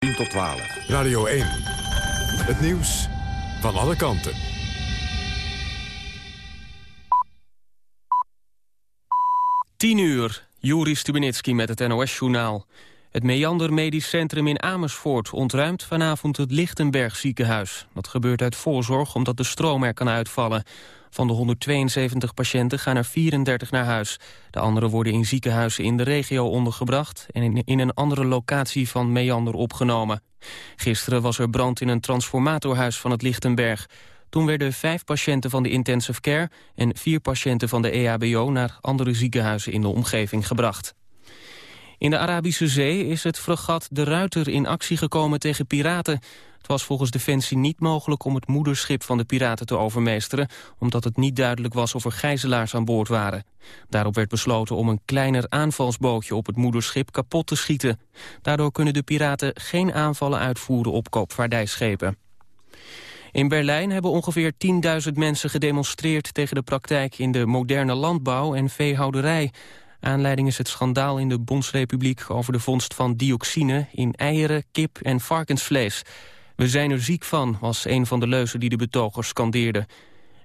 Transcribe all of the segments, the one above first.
10 tot 12. Radio 1. Het nieuws van alle kanten. Tien uur, Juri Stubenitski met het NOS-journaal. Het Meander Medisch Centrum in Amersfoort ontruimt vanavond het Lichtenberg ziekenhuis. Dat gebeurt uit voorzorg omdat de stroom er kan uitvallen. Van de 172 patiënten gaan er 34 naar huis. De anderen worden in ziekenhuizen in de regio ondergebracht... en in een andere locatie van Meander opgenomen. Gisteren was er brand in een transformatorhuis van het Lichtenberg. Toen werden vijf patiënten van de intensive care... en vier patiënten van de EHBO naar andere ziekenhuizen in de omgeving gebracht. In de Arabische Zee is het fregat De Ruiter in actie gekomen tegen piraten. Het was volgens Defensie niet mogelijk om het moederschip van de piraten te overmeesteren... omdat het niet duidelijk was of er gijzelaars aan boord waren. Daarop werd besloten om een kleiner aanvalsbootje op het moederschip kapot te schieten. Daardoor kunnen de piraten geen aanvallen uitvoeren op koopvaardijschepen. In Berlijn hebben ongeveer 10.000 mensen gedemonstreerd tegen de praktijk in de moderne landbouw en veehouderij. Aanleiding is het schandaal in de Bondsrepubliek over de vondst van dioxine in eieren, kip en varkensvlees. We zijn er ziek van, was een van de leuzen die de betogers scandeerden.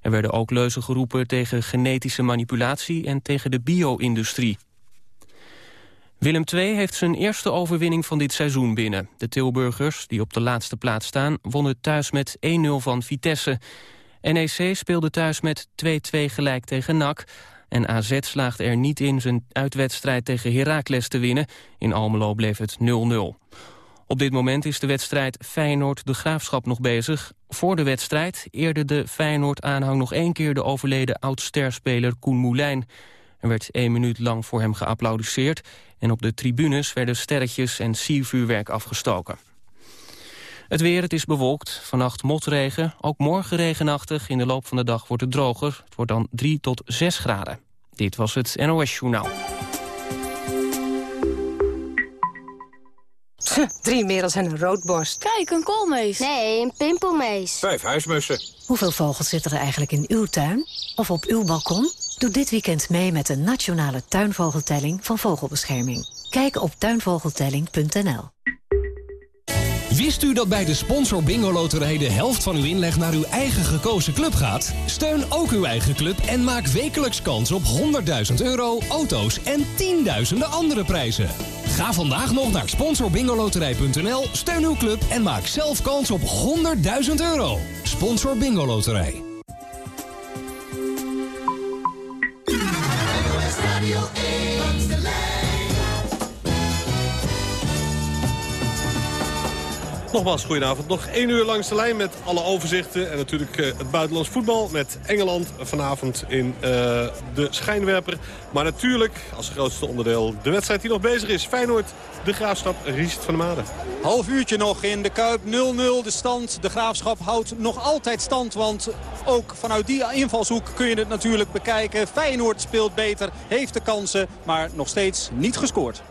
Er werden ook leuzen geroepen tegen genetische manipulatie en tegen de bio-industrie. Willem II heeft zijn eerste overwinning van dit seizoen binnen. De Tilburgers, die op de laatste plaats staan, wonnen thuis met 1-0 van Vitesse. NEC speelde thuis met 2-2 gelijk tegen NAC. En AZ slaagt er niet in zijn uitwedstrijd tegen Heracles te winnen. In Almelo bleef het 0-0. Op dit moment is de wedstrijd Feyenoord de Graafschap nog bezig. Voor de wedstrijd eerde de Feyenoord-aanhang nog één keer de overleden oud-sterspeler Koen Moulijn. Er werd één minuut lang voor hem geapplaudisseerd... en op de tribunes werden sterretjes en siervuurwerk afgestoken. Het weer, het is bewolkt. Vannacht motregen, ook morgen regenachtig. In de loop van de dag wordt het droger. Het wordt dan 3 tot 6 graden. Dit was het NOS Journaal. Drie merels en een roodborst. Kijk, een koolmees. Nee, een pimpelmees. Vijf huismussen. Hoeveel vogels zitten er eigenlijk in uw tuin? Of op uw balkon? Doe dit weekend mee met de nationale tuinvogeltelling van Vogelbescherming. Kijk op tuinvogeltelling.nl. Wist u dat bij de Sponsor Bingo Loterij de helft van uw inleg naar uw eigen gekozen club gaat? Steun ook uw eigen club en maak wekelijks kans op 100.000 euro, auto's en tienduizenden andere prijzen. Ga vandaag nog naar sponsorbingoloterij.nl, steun uw club en maak zelf kans op 100.000 euro. Sponsor Bingo Loterij. Nogmaals, goedenavond. Nog één uur langs de lijn met alle overzichten. En natuurlijk uh, het buitenlands voetbal met Engeland vanavond in uh, de schijnwerper. Maar natuurlijk, als grootste onderdeel, de wedstrijd die nog bezig is. Feyenoord, de Graafschap, Riest van der Made. Half uurtje nog in de Kuip, 0-0 de stand. De Graafschap houdt nog altijd stand, want ook vanuit die invalshoek kun je het natuurlijk bekijken. Feyenoord speelt beter, heeft de kansen, maar nog steeds niet gescoord.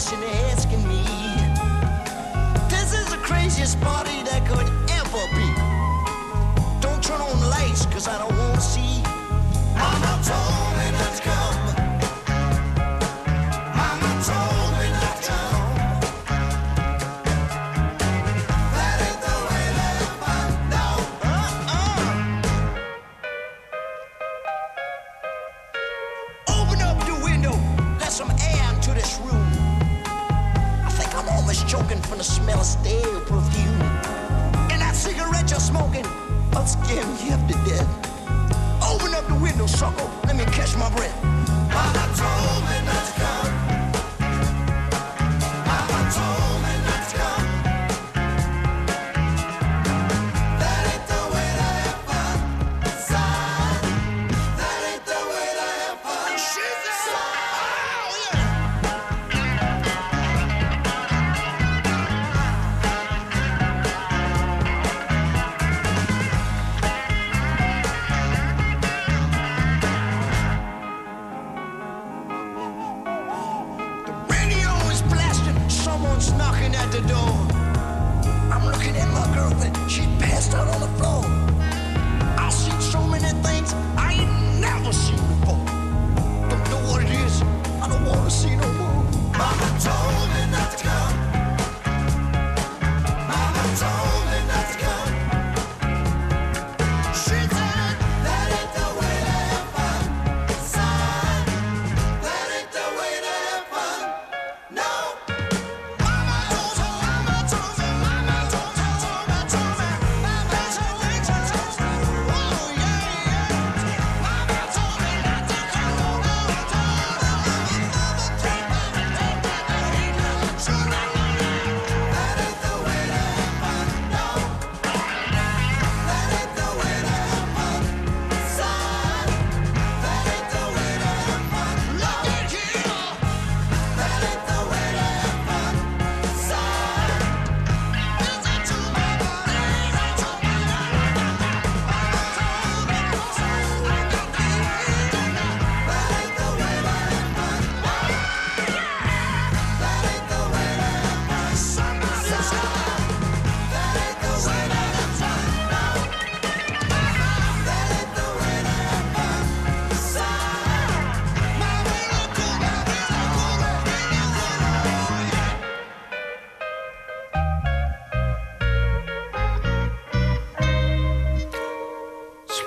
Question asking me. This is the craziest party that could ever be.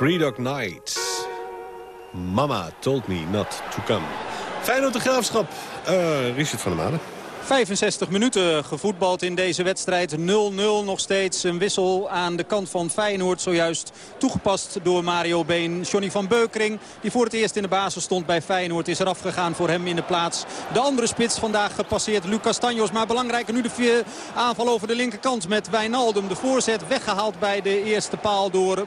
Three Dog Night. Mama told me not to come. Feyenoord de Graafschap. Uh, Richard van der Maden. 65 minuten gevoetbald in deze wedstrijd. 0-0 nog steeds. Een wissel aan de kant van Feyenoord. Zojuist toegepast door Mario Been. Johnny van Beukering, die voor het eerst in de basis stond bij Feyenoord... is eraf gegaan voor hem in de plaats. De andere spits vandaag gepasseerd, Lucas Tanjos. Maar belangrijker nu de aanval over de linkerkant met Wijnaldum. De voorzet weggehaald bij de eerste paal door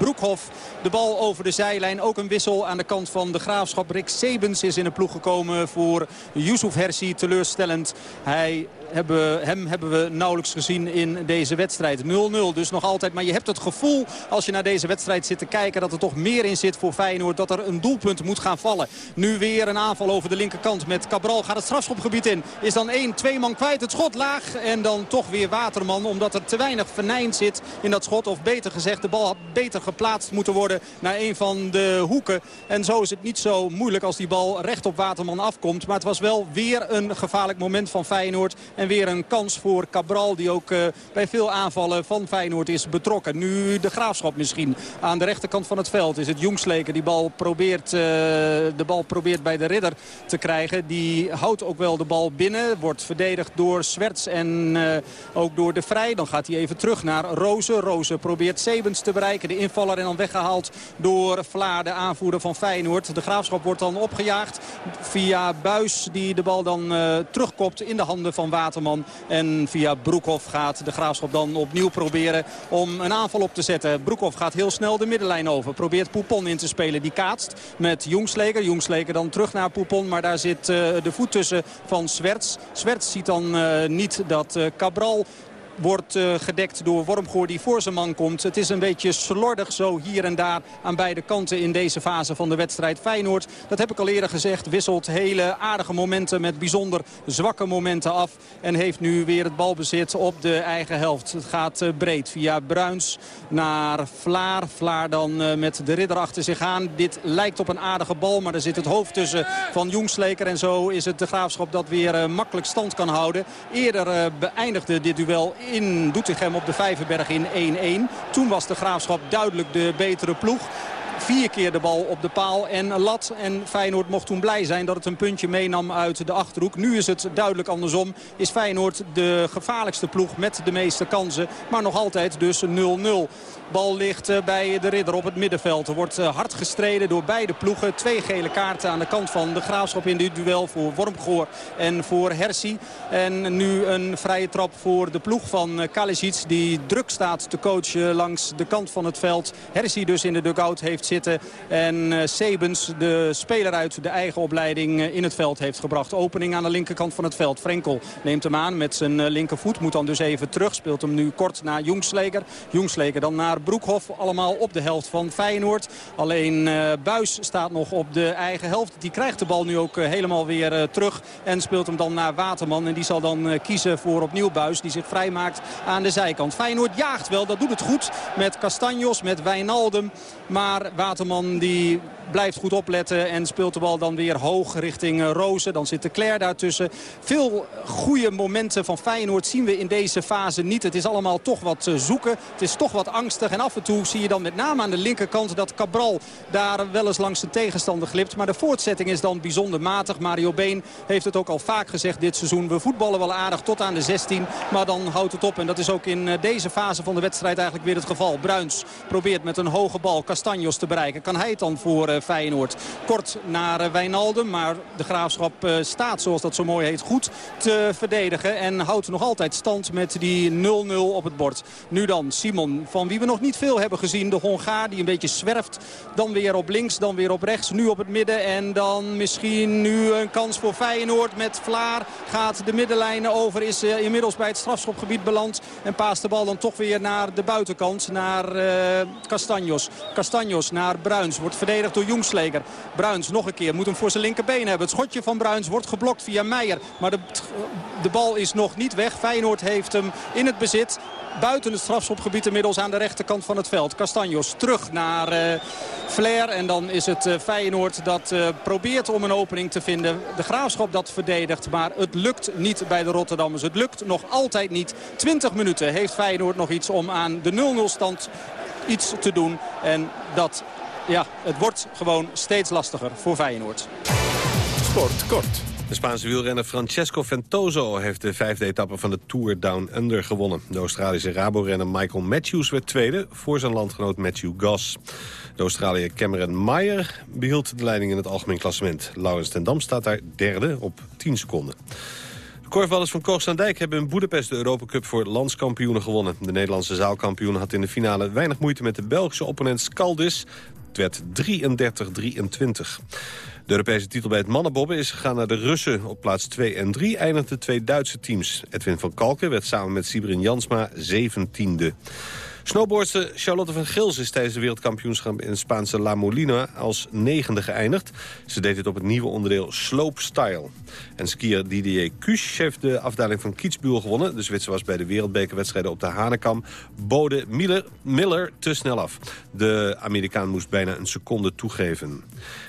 Broekhoff. De bal over de zijlijn. Ook een wissel aan de kant van de Graafschap. Rick Sebens is in de ploeg gekomen voor Yusuf Hersi. Teleurstellend. Hij hebben, hem hebben we nauwelijks gezien in deze wedstrijd. 0-0 dus nog altijd. Maar je hebt het gevoel als je naar deze wedstrijd zit te kijken... dat er toch meer in zit voor Feyenoord. Dat er een doelpunt moet gaan vallen. Nu weer een aanval over de linkerkant met Cabral. Gaat het strafschopgebied in. Is dan één, twee man kwijt. Het schot laag. En dan toch weer Waterman. Omdat er te weinig venijn zit in dat schot. Of beter gezegd, de bal had beter geplaatst moeten worden... naar een van de hoeken. En zo is het niet zo moeilijk als die bal recht op Waterman afkomt. Maar het was wel weer een gevaarlijk moment van Feyenoord. En weer een kans voor Cabral die ook uh, bij veel aanvallen van Feyenoord is betrokken. Nu de Graafschap misschien aan de rechterkant van het veld is het Jongsleken. Die bal probeert, uh, de bal probeert bij de ridder te krijgen. Die houdt ook wel de bal binnen. Wordt verdedigd door Swerts en uh, ook door de Vrij. Dan gaat hij even terug naar Rozen. Rozen probeert Sebens te bereiken. De invaller en dan weggehaald door Vlaar, de aanvoerder van Feyenoord. De Graafschap wordt dan opgejaagd via Buis die de bal dan terugkopt in de handen van En via Broekhoff gaat de Graafschap dan opnieuw proberen om een aanval op te zetten. Broekhoff gaat heel snel de middenlijn over. Probeert Poupon in te spelen. Die kaatst met Jongsleker. Jongsleker dan terug naar Poupon. Maar daar zit uh, de voet tussen van Swerts. Swerts ziet dan uh, niet dat uh, Cabral wordt uh, gedekt door Wormgoor die voor zijn man komt. Het is een beetje slordig zo hier en daar aan beide kanten in deze fase van de wedstrijd. Feyenoord, dat heb ik al eerder gezegd, wisselt hele aardige momenten met bijzonder zwakke momenten af. En heeft nu weer het balbezit op de eigen helft. Het gaat uh, breed via Bruins naar Vlaar. Vlaar dan uh, met de ridder achter zich aan. Dit lijkt op een aardige bal, maar er zit het hoofd tussen van Jongsleker. En zo is het de Graafschap dat weer makkelijk stand kan houden. Eerder beëindigde dit duel in Doetinchem op de Vijverberg in 1-1. Toen was de Graafschap duidelijk de betere ploeg vier keer de bal op de paal en lat. En Feyenoord mocht toen blij zijn dat het een puntje meenam uit de Achterhoek. Nu is het duidelijk andersom. Is Feyenoord de gevaarlijkste ploeg met de meeste kansen. Maar nog altijd dus 0-0. Bal ligt eh, bij de ridder op het middenveld. Er wordt eh, hard gestreden door beide ploegen. Twee gele kaarten aan de kant van de Graafschap in dit duel voor Wormgoor en voor Hersi. En nu een vrije trap voor de ploeg van eh, Kalisic die druk staat te coachen langs de kant van het veld. Hersi dus in de dugout heeft En Sebens, de speler uit de eigen opleiding, in het veld heeft gebracht. Opening aan de linkerkant van het veld. Frenkel neemt hem aan met zijn linkervoet. Moet dan dus even terug. Speelt hem nu kort naar Jongsleker. Jongsleker dan naar Broekhoff. Allemaal op de helft van Feyenoord. Alleen Buis staat nog op de eigen helft. Die krijgt de bal nu ook helemaal weer terug. En speelt hem dan naar Waterman. En die zal dan kiezen voor opnieuw Buis. Die zich vrijmaakt aan de zijkant. Feyenoord jaagt wel. Dat doet het goed. Met Castanjos, met Wijnaldum. Maar Waterman die blijft goed opletten en speelt de bal dan weer hoog richting Rozen. Dan zit de Claire daartussen. Veel goede momenten van Feyenoord zien we in deze fase niet. Het is allemaal toch wat zoeken. Het is toch wat angstig. En af en toe zie je dan met name aan de linkerkant dat Cabral daar wel eens langs de tegenstander glipt. Maar de voortzetting is dan bijzonder matig. Mario Been heeft het ook al vaak gezegd dit seizoen. We voetballen wel aardig tot aan de 16. Maar dan houdt het op. En dat is ook in deze fase van de wedstrijd eigenlijk weer het geval. Bruins probeert met een hoge bal Castanjos te bereiken. Kan hij het dan voor Feyenoord? Kort naar Wijnaldum. Maar de Graafschap staat, zoals dat zo mooi heet, goed te verdedigen. En houdt nog altijd stand met die 0-0 op het bord. Nu dan Simon, van wie we nog niet veel hebben gezien. De Hongaar die een beetje zwerft. Dan weer op links, dan weer op rechts. Nu op het midden en dan misschien nu een kans voor Feyenoord met Vlaar. Gaat de middenlijnen over, is inmiddels bij het strafschopgebied beland. En paast de bal dan toch weer naar de buitenkant, naar uh, Castanjos. Castanjos naar Bruins, wordt verdedigd door Jongsleger. Bruins nog een keer, moet hem voor zijn linkerbeen hebben. Het schotje van Bruins wordt geblokt via Meijer. Maar de, de bal is nog niet weg. Feyenoord heeft hem in het bezit buiten het strafschopgebied inmiddels aan de rechterkant van het veld. Castanjos terug naar uh, Flair. En dan is het uh, Feyenoord dat uh, probeert om een opening te vinden. De Graafschap dat verdedigt. Maar het lukt niet bij de Rotterdammers. Het lukt nog altijd niet. 20 minuten heeft Feyenoord nog iets om aan de 0-0 stand iets te doen. En dat, ja, het wordt gewoon steeds lastiger voor Feyenoord. Sport kort. De Spaanse wielrenner Francesco Ventoso heeft de vijfde etappe van de Tour Down Under gewonnen. De Australische Rabo-renner Michael Matthews werd tweede voor zijn landgenoot Matthew Goss. De Australiër Cameron Meyer behield de leiding in het algemeen klassement. Laurens ten Dam staat daar derde op 10 seconden. Korfballers van Koog-Dijk hebben in Boedapest de Europa Cup voor landskampioenen gewonnen. De Nederlandse zaalkampioen had in de finale weinig moeite met de Belgische opponent Skaldis. Het werd 33-23. De Europese titel bij het mannenbobben is gegaan naar de Russen. Op plaats 2 en 3 eindigden twee Duitse teams. Edwin van Kalken werd samen met Sibrin Jansma 17e. Snowboardster Charlotte van Gils is tijdens de wereldkampioenschap in Spaanse La Molina als negende geëindigd. Ze deed dit op het nieuwe onderdeel Slopestyle. En skier Didier Kusch heeft de afdaling van Kitzbühel gewonnen. De Zwitser was bij de wereldbekerwedstrijden op de Hanekam. Bode Miller, Miller te snel af. De Amerikaan moest bijna een seconde toegeven.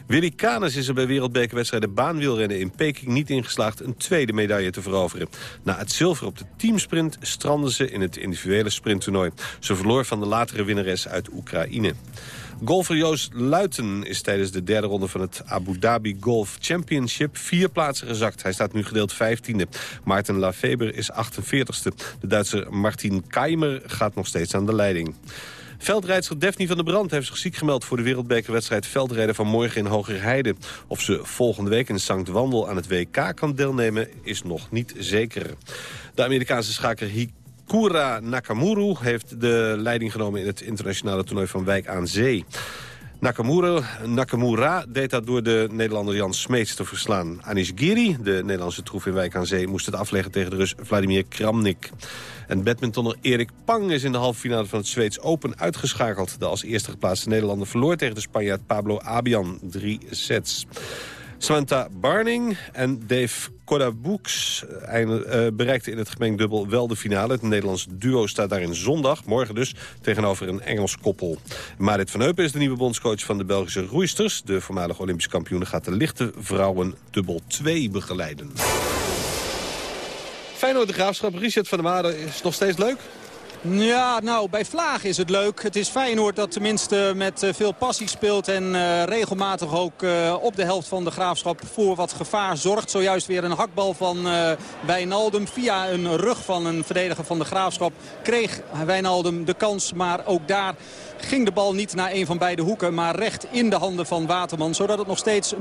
Willy Canes is er bij wereldbekerwedstrijden baanwielrennen in Peking niet ingeslaagd een tweede medaille te veroveren. Na het zilver op de teamsprint stranden ze in het individuele sprinttoernooi. Ze verloor van de latere winnares uit Oekraïne. Golfer Joost Luiten is tijdens de derde ronde van het Abu Dhabi Golf Championship vier plaatsen gezakt. Hij staat nu gedeeld 15e. Maarten Lafeber is 48e. De Duitser Martin Keimer gaat nog steeds aan de leiding. Veldrijdster Daphne van der Brand heeft zich ziek gemeld... voor de wereldbekerwedstrijd veldrijden van morgen in Hogerheide. Of ze volgende week in Sankt Wandel aan het WK kan deelnemen... is nog niet zeker. De Amerikaanse schaker Hikura Nakamura heeft de leiding genomen... in het internationale toernooi van Wijk aan Zee. Nakamura, Nakamura deed dat door de Nederlander Jan Smeets te verslaan. Anish Giri, de Nederlandse troef in Wijk aan Zee... moest het afleggen tegen de Rus Vladimir Kramnik. En badmintonner Erik Pang is in de halve finale van het Zweeds Open uitgeschakeld. De als eerste geplaatste Nederlander verloor tegen de Spanjaard Pablo Abian. Drie sets. Samantha Barning en Dave Kodabooks uh, bereikten in het gemengd dubbel wel de finale. Het Nederlands duo staat daarin zondag, morgen dus, tegenover een Engels koppel. Marit van Heupen is de nieuwe bondscoach van de Belgische roeisters. De voormalige Olympische kampioen gaat de lichte vrouwen dubbel 2 begeleiden. Feyenoord de Graafschap, Richard van der Waarden is nog steeds leuk? Ja, nou, bij Vlaag is het leuk. Het is Feyenoord dat tenminste met eh, veel passie speelt... en uh, regelmatig ook uh, op de helft van de Graafschap voor wat gevaar zorgt. Zojuist weer een hakbal van Wijnaldum. Via een rug van een verdediger van de Graafschap kreeg Wijnaldum de kans. Maar ook daar ging de bal niet naar een van beide hoeken, maar recht in de handen van Waterman. Zodat het nog steeds 0-0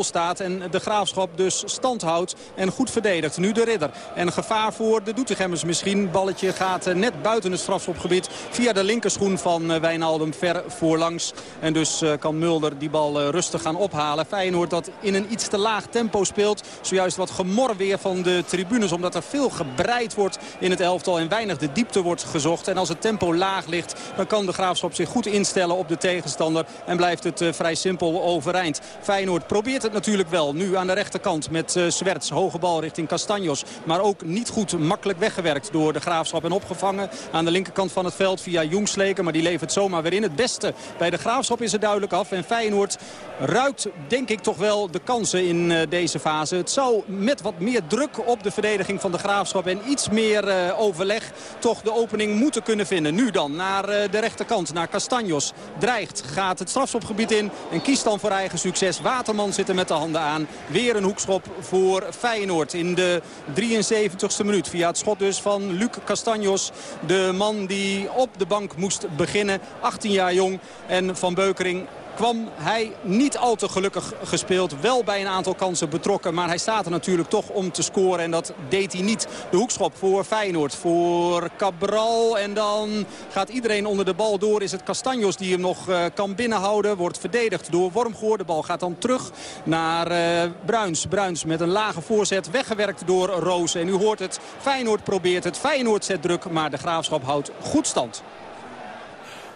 staat en de Graafschap dus stand houdt en goed verdedigt. Nu de ridder. En gevaar voor de Doetinchemmers misschien. Balletje gaat net buiten het strafschopgebied via de linkerschoen van Wijnaldum ver voorlangs. En dus kan Mulder die bal rustig gaan ophalen. Feyenoord dat in een iets te laag tempo speelt. Zojuist wat gemor weer van de tribunes omdat er veel gebreid wordt in het elftal en weinig de diepte wordt gezocht. En als het tempo laag ligt dan kan de Graafschap op zich goed instellen op de tegenstander. En blijft het uh, vrij simpel overeind. Feyenoord probeert het natuurlijk wel. Nu aan de rechterkant met Zwerts. Hoge bal richting Castanjos. Maar ook niet goed makkelijk weggewerkt door de Graafschap. En opgevangen aan de linkerkant van het veld via Jongsleken. Maar die levert zomaar weer in. Het beste bij de Graafschap is er duidelijk af. En Feyenoord ruikt denk ik toch wel de kansen in uh, deze fase. Het zou met wat meer druk op de verdediging van de Graafschap. En iets meer overleg toch de opening moeten kunnen vinden. Nu dan naar de rechterkant. Naar Castanjos. Dreigt, gaat het strafschopgebied in en kiest dan voor eigen succes. Waterman zit er met de handen aan. Weer een hoekschop voor Feyenoord in de 73ste minuut. Via het schot dus van Luc Castanjos. De man die op de bank moest beginnen. 18 jaar jong. En Van Beukering kwam hij niet al te gelukkig gespeeld. Wel bij een aantal kansen betrokken. Maar hij staat er natuurlijk toch om te scoren. En dat deed hij niet. De hoekschop voor Feyenoord. Voor Cabral. En dan gaat iedereen onder de bal door. Is het Castanjos die hem nog uh, kan binnenhouden. Wordt verdedigd door Wormgoor. De bal gaat dan terug naar uh, Bruins. Bruins met een lage voorzet. Weggewerkt door Roos. En u hoort het. Feyenoord probeert het. Feyenoord zet druk. Maar de Graafschap houdt goed stand.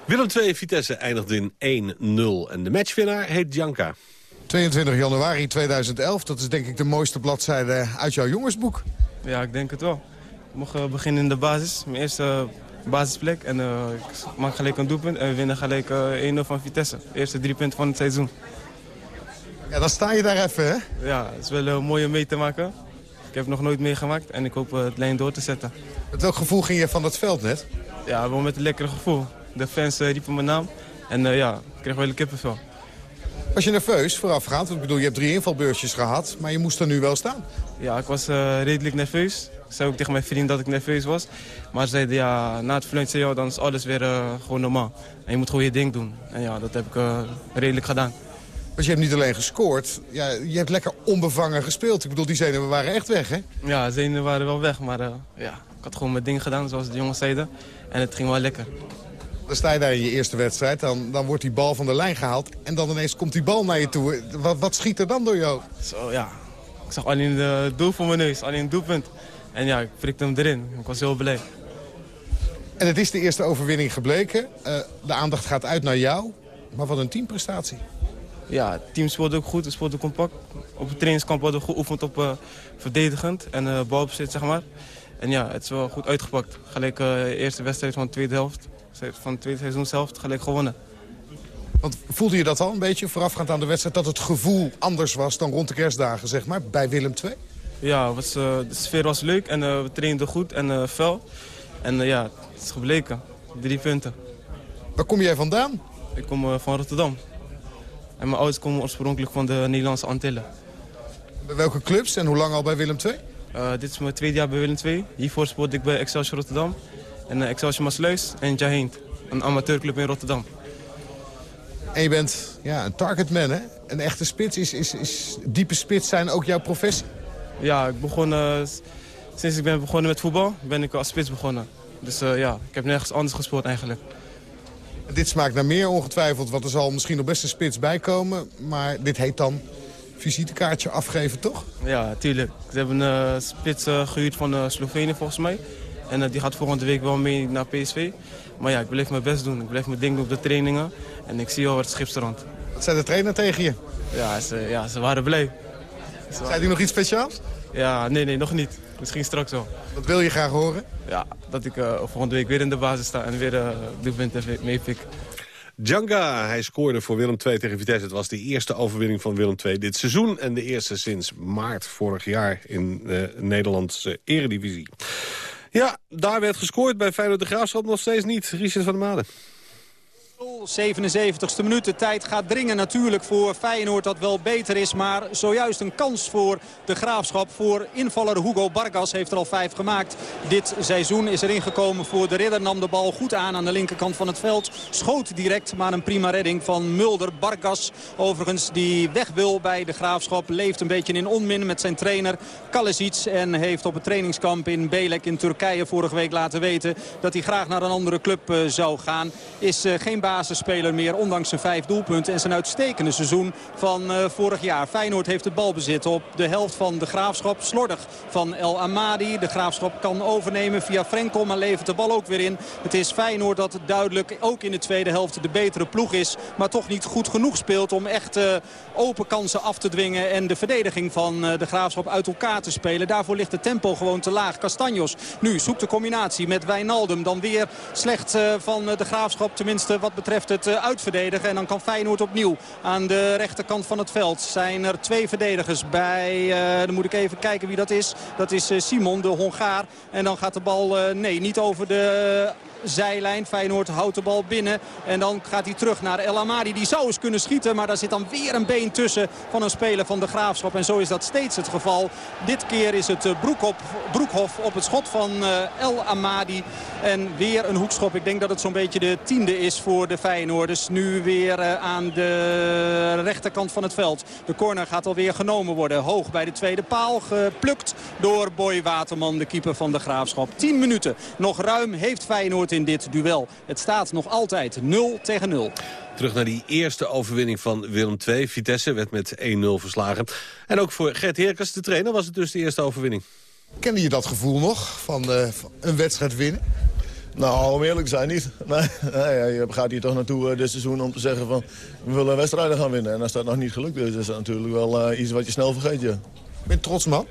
Willem 2 Vitesse eindigt in 1-0. En de matchwinnaar heet Janka. 22 januari 2011, dat is denk ik de mooiste bladzijde uit jouw jongensboek. Ja, ik denk het wel. Ik mocht uh, beginnen in de basis, mijn eerste basisplek. En uh, ik maak gelijk een doelpunt en we winnen gelijk uh, 1-0 van Vitesse. De eerste drie punten van het seizoen. Ja, dan sta je daar even, hè? Ja, het is wel een mooie mee te maken. Ik heb nog nooit meegemaakt en ik hoop het lijn door te zetten. Met welk gevoel ging je van dat veld net? Ja, wel met een lekker gevoel. De fans uh, riepen mijn naam. En uh, ja, ik kreeg wel een kippenvel. Was je nerveus voorafgaand? Want ik bedoel, je hebt drie invalbeurtjes gehad, maar je moest er nu wel staan. Ja, ik was uh, redelijk nerveus. Ik zei ook tegen mijn vriend dat ik nerveus was. Maar ze zeiden, ja, na het fluit zei dan is alles weer uh, gewoon normaal. En je moet gewoon je ding doen. En ja, dat heb ik uh, redelijk gedaan. Want je hebt niet alleen gescoord, ja, je hebt lekker onbevangen gespeeld. Ik bedoel, die zenuwen waren echt weg, hè? Ja, zenuwen waren wel weg, maar ja, ik had gewoon mijn ding gedaan, zoals de jongens zeiden. En het ging wel lekker. Dan sta je daar in je eerste wedstrijd, dan, dan wordt die bal van de lijn gehaald... en dan ineens komt die bal naar je toe. Wat, wat schiet er dan door jou? Zo, ja. Ik zag alleen de doel voor mijn neus, alleen een doelpunt. En ja, ik prikte hem erin. Ik was heel blij. En het is de eerste overwinning gebleken. Uh, de aandacht gaat uit naar jou. Maar wat een teamprestatie. Ja, het team speelde ook goed. Het speelde compact. Op het trainingskamp hadden we geoefend op uh, verdedigend en uh, balbezit, zeg maar. En ja, het is wel goed uitgepakt. Gelijk de eerste wedstrijd van de tweede helft van het tweede seizoen zelf gelijk gewonnen. Want voelde je dat al een beetje voorafgaand aan de wedstrijd... dat het gevoel anders was dan rond de kerstdagen, zeg maar, bij Willem II? Ja, was, uh, de sfeer was leuk en uh, we trainden goed en uh, fel. En ja, het is gebleken. Drie punten. Waar kom jij vandaan? Ik kom van Rotterdam. En mijn ouders komen oorspronkelijk van de Nederlandse Antillen. Bij welke clubs en hoe lang al bij Willem II? dit is mijn tweede jaar bij Willem II. Hiervoor speelde ik bij Excelsior Rotterdam. En uh, Excelsior Maasluis en Jaheent, een amateurclub in Rotterdam. En je bent ja, een targetman, hè? Een echte spits. Is, is, is diepe spits zijn ook jouw professie? Ja, ik begon, uh, sinds ik ben begonnen met voetbal ben ik als spits begonnen. Dus uh, ja, ik heb nergens anders gespeeld eigenlijk. Dit smaakt naar meer ongetwijfeld, want er zal misschien nog best een spits bij komen. Maar dit heet dan visitekaartje afgeven, toch? Ja, tuurlijk. Ze hebben een spits gehuurd van Slovenië volgens mij. En uh, die gaat volgende week wel mee naar PSV. Maar ja, ik blijf mijn best doen. Ik blijf mijn ding doen op de trainingen. En ik zie al het schipstrand. Wat zei de trainer tegen je? Ja, ze, ja, ze waren blij. Ze Zei hij nog iets speciaals? Ja, nee, nee, nog niet. Misschien straks wel. Wat wil je graag horen? Ja, dat ik uh, volgende week weer in de basis sta en weer uh, doelpunten meepik. Djanga, hij scoorde voor Willem II tegen Vitesse. Het was de eerste overwinning van Willem II dit seizoen... en de eerste sinds maart vorig jaar in de Nederlandse eredivisie. Ja, daar werd gescoord bij Feyenoord de Graafschap nog steeds niet. Richard van der Maden. 77ste minuut. De tijd gaat dringen natuurlijk voor Feyenoord dat wel beter is. Maar zojuist een kans voor de Graafschap. Voor invaller Hugo Bargas heeft er al vijf gemaakt. Dit seizoen is erin gekomen voor de Ridder. Nam de bal goed aan aan de linkerkant van het veld. Schoot direct, maar een prima redding van Mulder. Bargas overigens die weg wil bij de Graafschap. Leeft een beetje in onmin met zijn trainer Kalesic. En heeft op het trainingskamp in Belek in Turkije vorige week laten weten... dat hij graag naar een andere club uh, zou gaan. Is uh, geen basisspeler meer, ondanks zijn vijf doelpunten en zijn uitstekende seizoen van uh, vorig jaar. Feyenoord heeft het balbezit op de helft van de Graafschap. Slordig van El Amadi. De Graafschap kan overnemen via Frenkel, maar levert de bal ook weer in. Het is Feyenoord dat duidelijk ook in de tweede helft de betere ploeg is. Maar toch niet goed genoeg speelt om echt uh, open kansen af te dwingen. En de verdediging van uh, de Graafschap uit elkaar te spelen. Daarvoor ligt het tempo gewoon te laag. Castanjos nu zoekt de combinatie met Wijnaldum. Dan weer slecht van de Graafschap, tenminste wat betreft het uitverdedigen. En dan kan Feyenoord opnieuw aan de rechterkant van het veld. Zijn er twee verdedigers bij. Uh, dan moet ik even kijken wie dat is. Dat is uh, Simon, de Hongaar. En dan gaat de bal, uh, nee, niet over de zijlijn. Feyenoord houdt de bal binnen. En dan gaat hij terug naar El Amadi. Die zou eens kunnen schieten. Maar daar zit dan weer een been tussen van een speler van de Graafschap. En zo is dat steeds het geval. Dit keer is het Broekhof, Broekhof op het schot van El Amadi. En weer een hoekschop. Ik denk dat het zo'n beetje de tiende is voor de Feyenoorders. Nu weer aan de rechterkant van het veld. De corner gaat alweer genomen worden. Hoog bij de tweede paal. Geplukt door Boy Waterman, de keeper van de Graafschap. 10 minuten. Nog ruim heeft Feyenoord in dit duel. Het staat nog altijd 0 tegen 0. Terug naar die eerste overwinning van Willem II. Vitesse werd met 1-0 verslagen. En ook voor Gert Heerkens, de trainer, was het dus de eerste overwinning. Kende je dat gevoel nog, van, uh, van een wedstrijd winnen? Nou, om eerlijk te zijn niet. Nee, nee, je gaat hier toch naartoe uh, dit seizoen om te zeggen van... we willen wedstrijden gaan winnen. En als dat nog niet gelukt is, is dat natuurlijk wel uh, iets wat je snel vergeet. Ja. Ben je trots, man?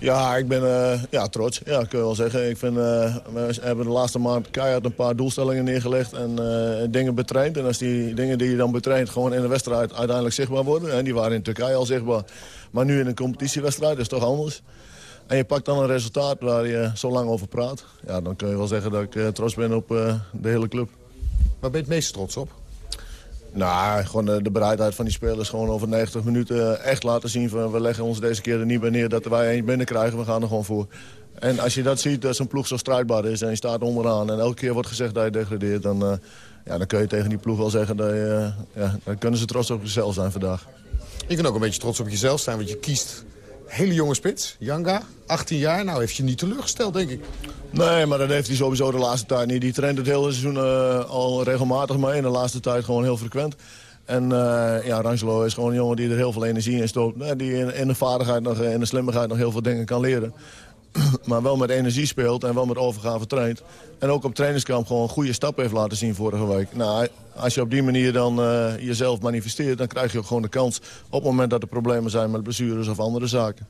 Ja, ik ben uh, ja, trots. Ja, kun wel zeggen. Ik vind, uh, we hebben de laatste maand keihard een paar doelstellingen neergelegd en uh, dingen betraind. En als die dingen die je dan betraint gewoon in de wedstrijd uiteindelijk zichtbaar worden. En die waren in Turkije al zichtbaar. Maar nu in een competitiewedstrijd is toch anders. En je pakt dan een resultaat waar je zo lang over praat. Ja, dan kun je wel zeggen dat ik trots ben op de hele club. Waar ben je het meest trots op? Nou, gewoon de, bereidheid van die spelers. Gewoon over 90 minuten echt laten zien we leggen ons deze keer er niet bij neer dat wij één binnen krijgen. We gaan er gewoon voor. En als je dat ziet, dat zo'n ploeg zo strijdbaar is en je staat onderaan... en elke keer wordt gezegd dat je degradeert... dan, uh, ja, dan kun je tegen die ploeg wel zeggen dat je, uh, ja, dan kunnen ze trots op zichzelf zijn vandaag. Je kunt ook een beetje trots op jezelf zijn, want je kiest hele jonge spits. Janga, 18 jaar. Nou, heeft je niet teleurgesteld, denk ik. Nee, maar dat heeft hij sowieso de laatste tijd niet. Die traint het hele seizoen uh, al regelmatig mee. En de laatste tijd gewoon heel frequent. En uh, ja, Rangelo is gewoon een jongen die er heel veel energie in stopt. Die in, in de vaardigheid nog, in de slimmigheid nog heel veel dingen kan leren. maar wel met energie speelt en wel met overgave traint. En ook op trainingskamp gewoon goede stap heeft laten zien vorige week. Nou, als je op die manier dan uh, jezelf manifesteert... dan krijg je ook gewoon de kans op het moment dat er problemen zijn met blessures of andere zaken.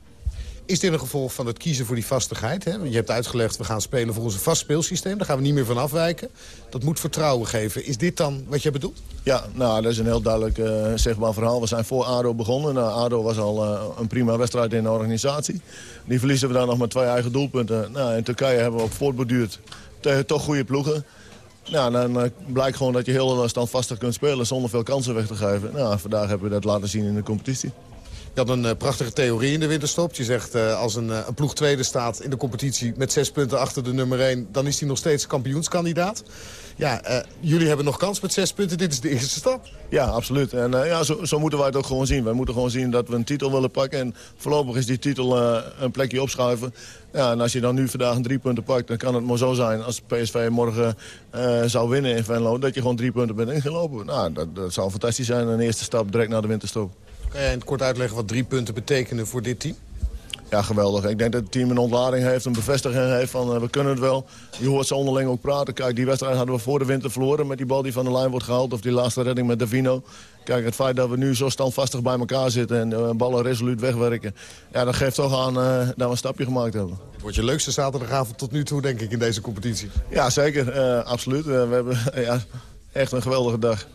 Is dit een gevolg van het kiezen voor die vastigheid? Hè? Je hebt uitgelegd, we gaan spelen volgens een vast speelsysteem. Daar gaan we niet meer van afwijken. Dat moet vertrouwen geven. Is dit dan wat je bedoelt? Ja, nou, dat is een heel duidelijk zegbaar verhaal. We zijn voor ADO begonnen. Nou, ADO was al uh, een prima wedstrijd in de organisatie. Die verliezen we dan nog met twee eigen doelpunten. Nou, in Turkije hebben we ook voortborduurd tegen toch goede ploegen. Nou, dan uh, blijkt gewoon dat je heel standvastig kunt spelen zonder veel kansen weg te geven. Nou, vandaag hebben we dat laten zien in de competitie. Je had een uh, prachtige theorie in de winterstop. Je zegt uh, als een, uh, een, ploeg tweede staat in de competitie met zes punten achter de nummer 1... dan is hij nog steeds kampioenskandidaat. Ja, jullie hebben nog kans met zes punten. Dit is de eerste stap. Ja, absoluut. En ja, zo, zo, moeten wij het ook gewoon zien. Wij moeten gewoon zien dat we een titel willen pakken. En voorlopig is die titel een plekje opschuiven. Ja, en als je dan nu vandaag een drie punten pakt, dan kan het maar zo zijn... als PSV morgen zou winnen in Venlo, dat je gewoon drie punten bent ingelopen. Nou, dat, dat zou fantastisch zijn. Een eerste stap direct naar de winterstop. Kan jij in het kort uitleggen wat drie punten betekenen voor dit team? Ja, geweldig. Ik denk dat het team een ontlading heeft, een bevestiging heeft van uh, we kunnen het wel. Je hoort ze onderling ook praten. Kijk, die wedstrijd hadden we voor de winter verloren met die bal die van de lijn wordt gehaald. Of die laatste redding met Davino. Kijk, het feit dat we nu zo standvastig bij elkaar zitten en uh, ballen resoluut wegwerken. Ja, dat geeft toch aan uh, dat we een stapje gemaakt hebben. Het wordt je leukste zaterdagavond tot nu toe, denk ik, in deze competitie. Ja, zeker. absoluut. we hebben ja, echt een geweldige dag.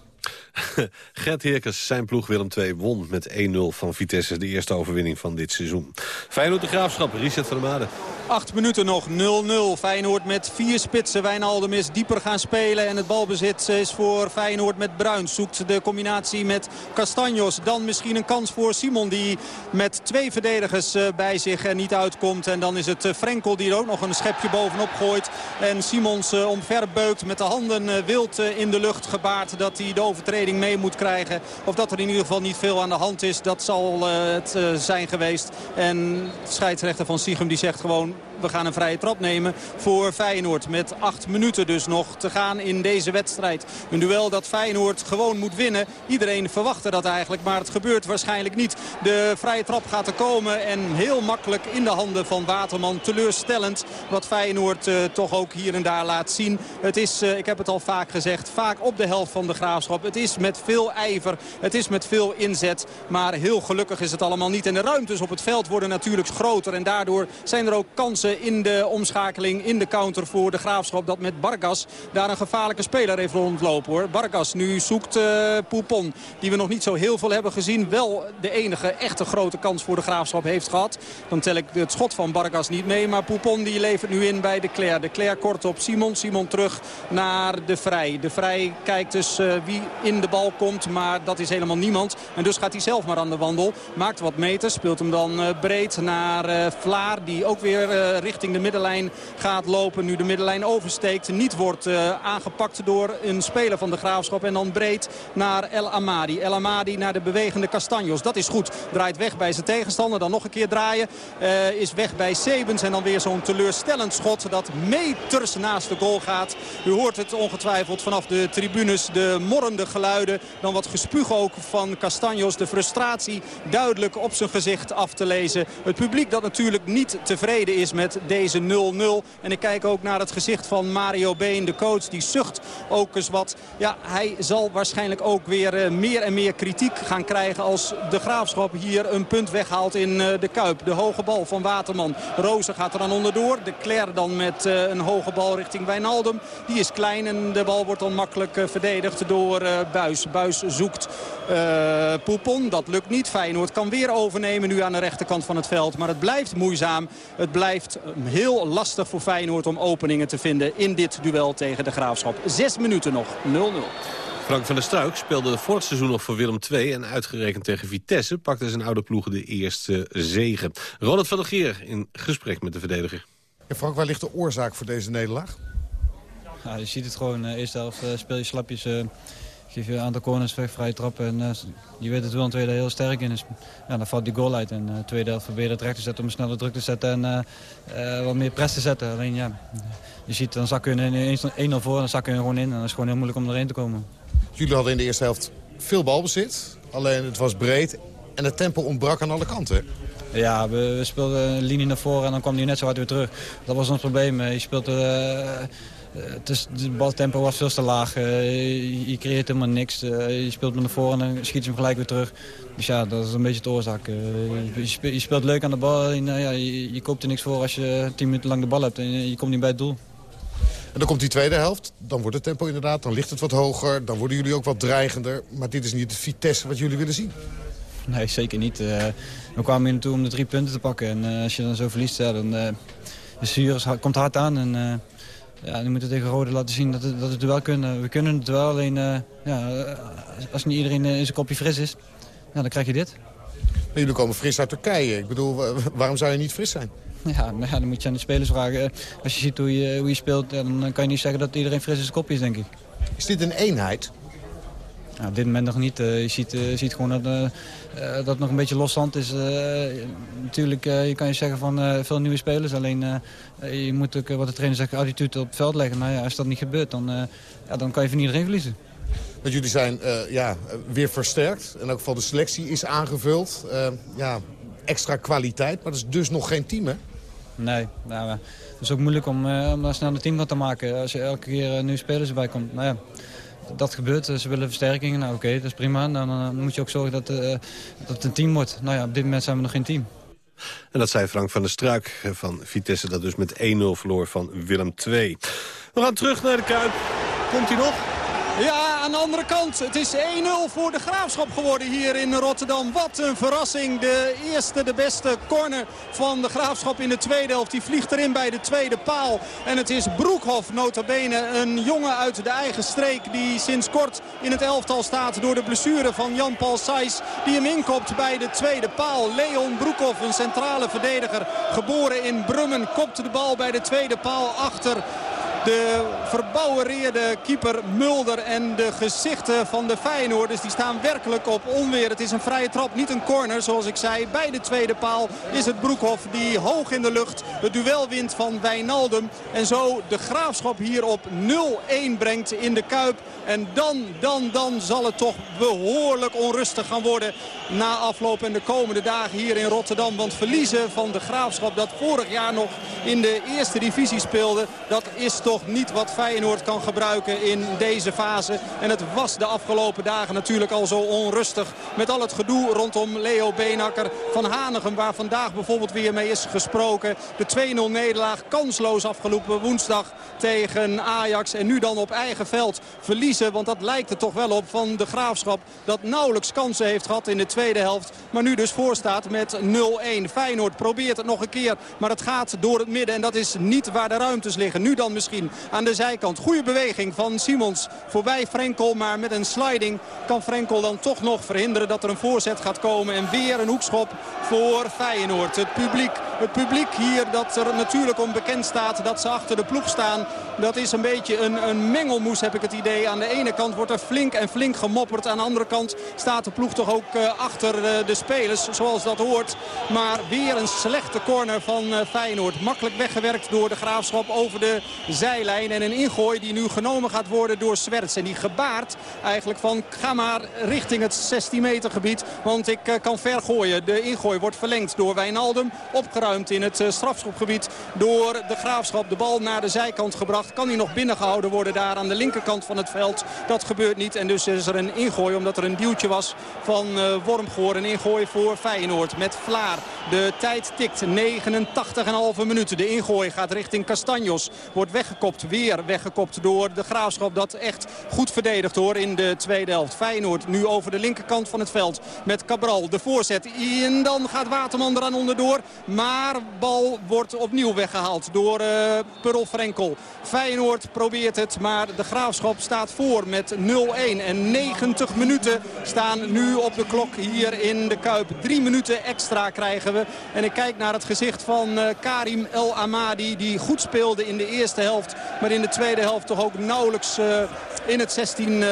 Gert Heerkens, zijn ploeg Willem II, won met 1-0 van Vitesse. De eerste overwinning van dit seizoen. Feyenoord de Graafschap, Richard van der Made. Acht minuten nog, 0-0. Feyenoord met vier spitsen. Wijnaldum is dieper gaan spelen. En het balbezit is voor Feyenoord met Bruins. Zoekt de combinatie met Castanjos. Dan misschien een kans voor Simon die met twee verdedigers eh, bij zich niet uitkomt. En dan is het eh, Frenkel die er ook nog een schepje bovenop gooit. En Simons eh, omverbeukt met de handen wild in de lucht gebaard dat hij de overtreding mee moet krijgen. Of dat er in ieder geval niet veel aan de hand is. Dat zal het zijn geweest. En scheidsrechter van Siegem die zegt gewoon we gaan een vrije trap nemen voor Feyenoord. Met acht minuten dus nog te gaan in deze wedstrijd. Een duel dat Feyenoord gewoon moet winnen. Iedereen verwachtte dat eigenlijk, maar het gebeurt waarschijnlijk niet. De vrije trap gaat er komen en heel makkelijk in de handen van Waterman. Teleurstellend wat Feyenoord uh, toch ook hier en daar laat zien. Het is, uh, ik heb het al vaak gezegd, vaak op de helft van de Graafschap. Het is met veel ijver, het is met veel inzet. Maar heel gelukkig is het allemaal niet. En de ruimtes op het veld worden natuurlijk groter. En daardoor zijn er ook kansen in de omschakeling, in de counter voor de Graafschap. Dat met Bargas daar een gevaarlijke speler heeft rondlopen hoor. Bargas nu zoekt uh, Poupon, die we nog niet zo heel veel hebben gezien. Wel de enige echte grote kans voor de Graafschap heeft gehad. Dan tel ik het schot van Bargas niet mee. Maar Poupon die levert nu in bij de Claire. De Claire kort op Simon. Simon terug naar de Vrij. De Vrij kijkt dus uh, wie in de bal komt. Maar dat is helemaal niemand. En dus gaat hij zelf maar aan de wandel. Maakt wat meters. Speelt hem dan uh, breed naar Vlaar. Die ook weer richting de middenlijn gaat lopen. Nu de middenlijn oversteekt. Niet wordt uh, aangepakt door een speler van de Graafschap. En dan breed naar El Amadi. El Amadi naar de bewegende Castanjos. Dat is goed. Draait weg bij zijn tegenstander. Dan nog een keer draaien. Uh, is weg bij Sebens. En dan weer zo'n teleurstellend schot dat meters naast de goal gaat. U hoort het ongetwijfeld vanaf de tribunes. De morrende geluiden. Dan wat gespuug ook van Castanjos. De frustratie duidelijk op zijn gezicht af te lezen. Het publiek dat natuurlijk niet tevreden is met deze 0-0. En ik kijk ook naar het gezicht van Mario Been, de coach. Die zucht ook eens wat. Ja, hij zal waarschijnlijk ook weer uh, meer en meer kritiek gaan krijgen... als de Graafschap hier een punt weghaalt in uh, de Kuip. De hoge bal van Waterman. Rozen gaat er dan onderdoor. De Claire dan met uh, een hoge bal richting Wijnaldum. Die is klein en de bal wordt dan makkelijk verdedigd door Buis. Buis zoekt Poupon. Dat lukt niet. Feyenoord kan weer overnemen nu aan de rechterkant van het veld. Maar het blijft moeizaam. Het blijft wordt heel lastig voor Feyenoord om openingen te vinden in dit duel tegen de Graafschap. Zes minuten nog, 0-0. Frank van der Struik speelde vorig seizoen nog voor Willem II... en uitgerekend tegen Vitesse pakte zijn oude ploegen de eerste zegen. Ronald van der Geer in gesprek met de verdediger. Ja, Frank, waar ligt de oorzaak voor deze nederlaag? Ja, je ziet het gewoon. Uh, eerste helft uh, speel je slapjes, uh, geef je een aantal corners weg, vrije trappen. En je weet het wel een tweede heel sterk in is. Ja, dan valt die goal uit. En de tweede helft probeer je het recht te zetten om een snelle druk te zetten en wat meer press te zetten. Alleen ja, je ziet dan zakken hun 1-0 voor en dan zakken hun gewoon in. En dan is gewoon heel moeilijk om erheen te komen. Jullie hadden in de eerste helft veel balbezit. Alleen het was breed en het tempo ontbrak aan alle kanten. Ja, we, we, speelden een linie naar voren en dan kwam die net zo hard weer terug. Dat was ons probleem. Je speelt... Uh, het de baltempo was veel te laag. Uh, je creëert helemaal niks. Uh, je speelt naar voren en dan schiet je hem gelijk weer terug. Dus ja, dat is een beetje de oorzaak. Je speelt, je, speelt, leuk aan de bal. En, ja, je, je, koopt er niks voor als je tien minuten lang de bal hebt. En je komt niet bij het doel. En dan komt die tweede helft. Dan wordt het tempo inderdaad. Dan ligt het wat hoger. Dan worden jullie ook wat dreigender. Maar dit is niet de Vitesse wat jullie willen zien. Nee, zeker niet. Uh, we kwamen hier naartoe om de drie punten te pakken. En uh, als je dan zo verliest, ja, dan uh, de zuur komt hard aan. En ja, nu moeten tegen Rode laten zien dat, het, dat we het wel kunnen. We kunnen het wel, alleen ja, als niet iedereen in zijn kopje fris is, ja, dan krijg je dit. Maar jullie komen fris uit Turkije. Ik bedoel, waarom zou je niet fris zijn? Ja, nou ja, dan moet je aan de spelers vragen. Als je ziet hoe je, hoe je speelt, dan kan je niet zeggen dat iedereen fris in zijn kopje is, denk ik. Is dit een eenheid? Nou, op dit moment nog niet. Uh, je ziet, uh, ziet gewoon dat, uh, dat het nog een beetje losstand is. natuurlijk, je kan je zeggen van veel nieuwe spelers. Alleen je moet ook, wat de trainer zegt, attitude op het veld leggen. Maar ja, als dat niet gebeurt, dan, ja, dan kan je van iedereen verliezen. Want jullie zijn ja, weer versterkt. En ook van de selectie is aangevuld. ja, extra kwaliteit, maar dat is dus nog geen team, hè? Nee, nou, het is ook moeilijk om, om daar snel een team te maken. Als je elke keer nieuwe spelers erbij komt. Nou ja, dat gebeurt. Ze willen versterkingen. Nou oké, dat is prima. Dan, dan, moet je ook zorgen dat, uh, dat het een team wordt. Nou ja, op dit moment zijn we nog geen team. En dat zei Frank van der Struik van Vitesse, dat dus met 1-0 verloor van Willem II. We gaan terug naar de Kuip. Komt hij nog? Ja, aan de andere kant. Het is 1-0 voor de Graafschap geworden hier in Rotterdam. Wat een verrassing. De eerste, de beste corner van de Graafschap in de tweede helft. Die vliegt erin bij de tweede paal. En het is Broekhoff, notabene, een jongen uit de eigen streek... die sinds kort in het elftal staat door de blessure van Jan-Paul Sijs... die hem inkopt bij de tweede paal. Leon Broekhoff, een centrale verdediger, geboren in Brummen... kopte de bal bij de tweede paal achter de verbouwereerde keeper Mulder en de gezichten van de Feyenoorders die staan werkelijk op onweer. Het is een vrije trap, niet een corner zoals ik zei. Bij de tweede paal is het Broekhoff die hoog in de lucht het duel wint van Wijnaldum. En zo de Graafschap hier op 0-1 brengt in de Kuip. En dan, dan, dan zal het toch behoorlijk onrustig gaan worden na afloop en de komende dagen hier in Rotterdam. Want verliezen van de Graafschap dat vorig jaar nog in de eerste divisie speelde, dat is toch toch niet wat Feyenoord kan gebruiken in deze fase. En het was de afgelopen dagen natuurlijk al zo onrustig. Met al het gedoe rondom Leo Beenakker van Hanegem. Waar vandaag bijvoorbeeld weer mee is gesproken. De 2-0 nederlaag kansloos afgelopen woensdag tegen Ajax. En nu dan op eigen veld verliezen. Want dat lijkt er toch wel op van de Graafschap. Dat nauwelijks kansen heeft gehad in de tweede helft. Maar nu dus voorstaat met 0-1. Feyenoord probeert het nog een keer. Maar het gaat door het midden. En dat is niet waar de ruimtes liggen. Nu dan misschien aan de zijkant. Goede beweging van Simons voorbij Frenkel. Maar met een sliding kan Frenkel dan toch nog verhinderen dat er een voorzet gaat komen. En weer een hoekschop voor Feyenoord. Het publiek, het publiek hier dat er natuurlijk om bekend staat dat ze achter de ploeg staan. Dat is een beetje een, een mengelmoes heb ik het idee. Aan de ene kant wordt er flink en flink gemopperd. Aan de andere kant staat de ploeg toch ook uh, achter uh, de spelers zoals dat hoort. Maar weer een slechte corner van uh, Feyenoord. Makkelijk weggewerkt door de Graafschap over de zijlijn. En een ingooi die nu genomen gaat worden door Swerts. En die gebaart eigenlijk van ga maar richting het 16 meter gebied. Want ik kan ver gooien. De ingooi wordt verlengd door Wijnaldum. Opgeruimd in het uh, strafschopgebied door de Graafschap. De bal naar de zijkant gebracht. Kan hij nog binnengehouden worden daar aan de linkerkant van het veld. Dat gebeurt niet. En dus is er een ingooi omdat er een duwtje was van uh, Wormgoor. Een ingooi voor Feyenoord met Vlaar. De tijd tikt 89,5 minuten. De ingooi gaat richting Castanjos. Wordt weggekopt, weer weggekopt door de Graafschap. Dat echt goed verdedigd hoor in de tweede helft. Feyenoord nu over de linkerkant van het veld met Cabral. De voorzet. En dan gaat Waterman eraan onderdoor. Maar Maar bal wordt opnieuw weggehaald door uh, Purl Frenkel. Feyenoord probeert het, maar de Graafschap staat voor met 0-1. En 90 minuten staan nu op de klok hier in de Kuip. Drie minuten extra krijgen we. En ik kijk naar het gezicht van uh, Karim El Amadi. Die goed speelde in de eerste helft. Maar in de tweede helft toch ook nauwelijks uh, in het 16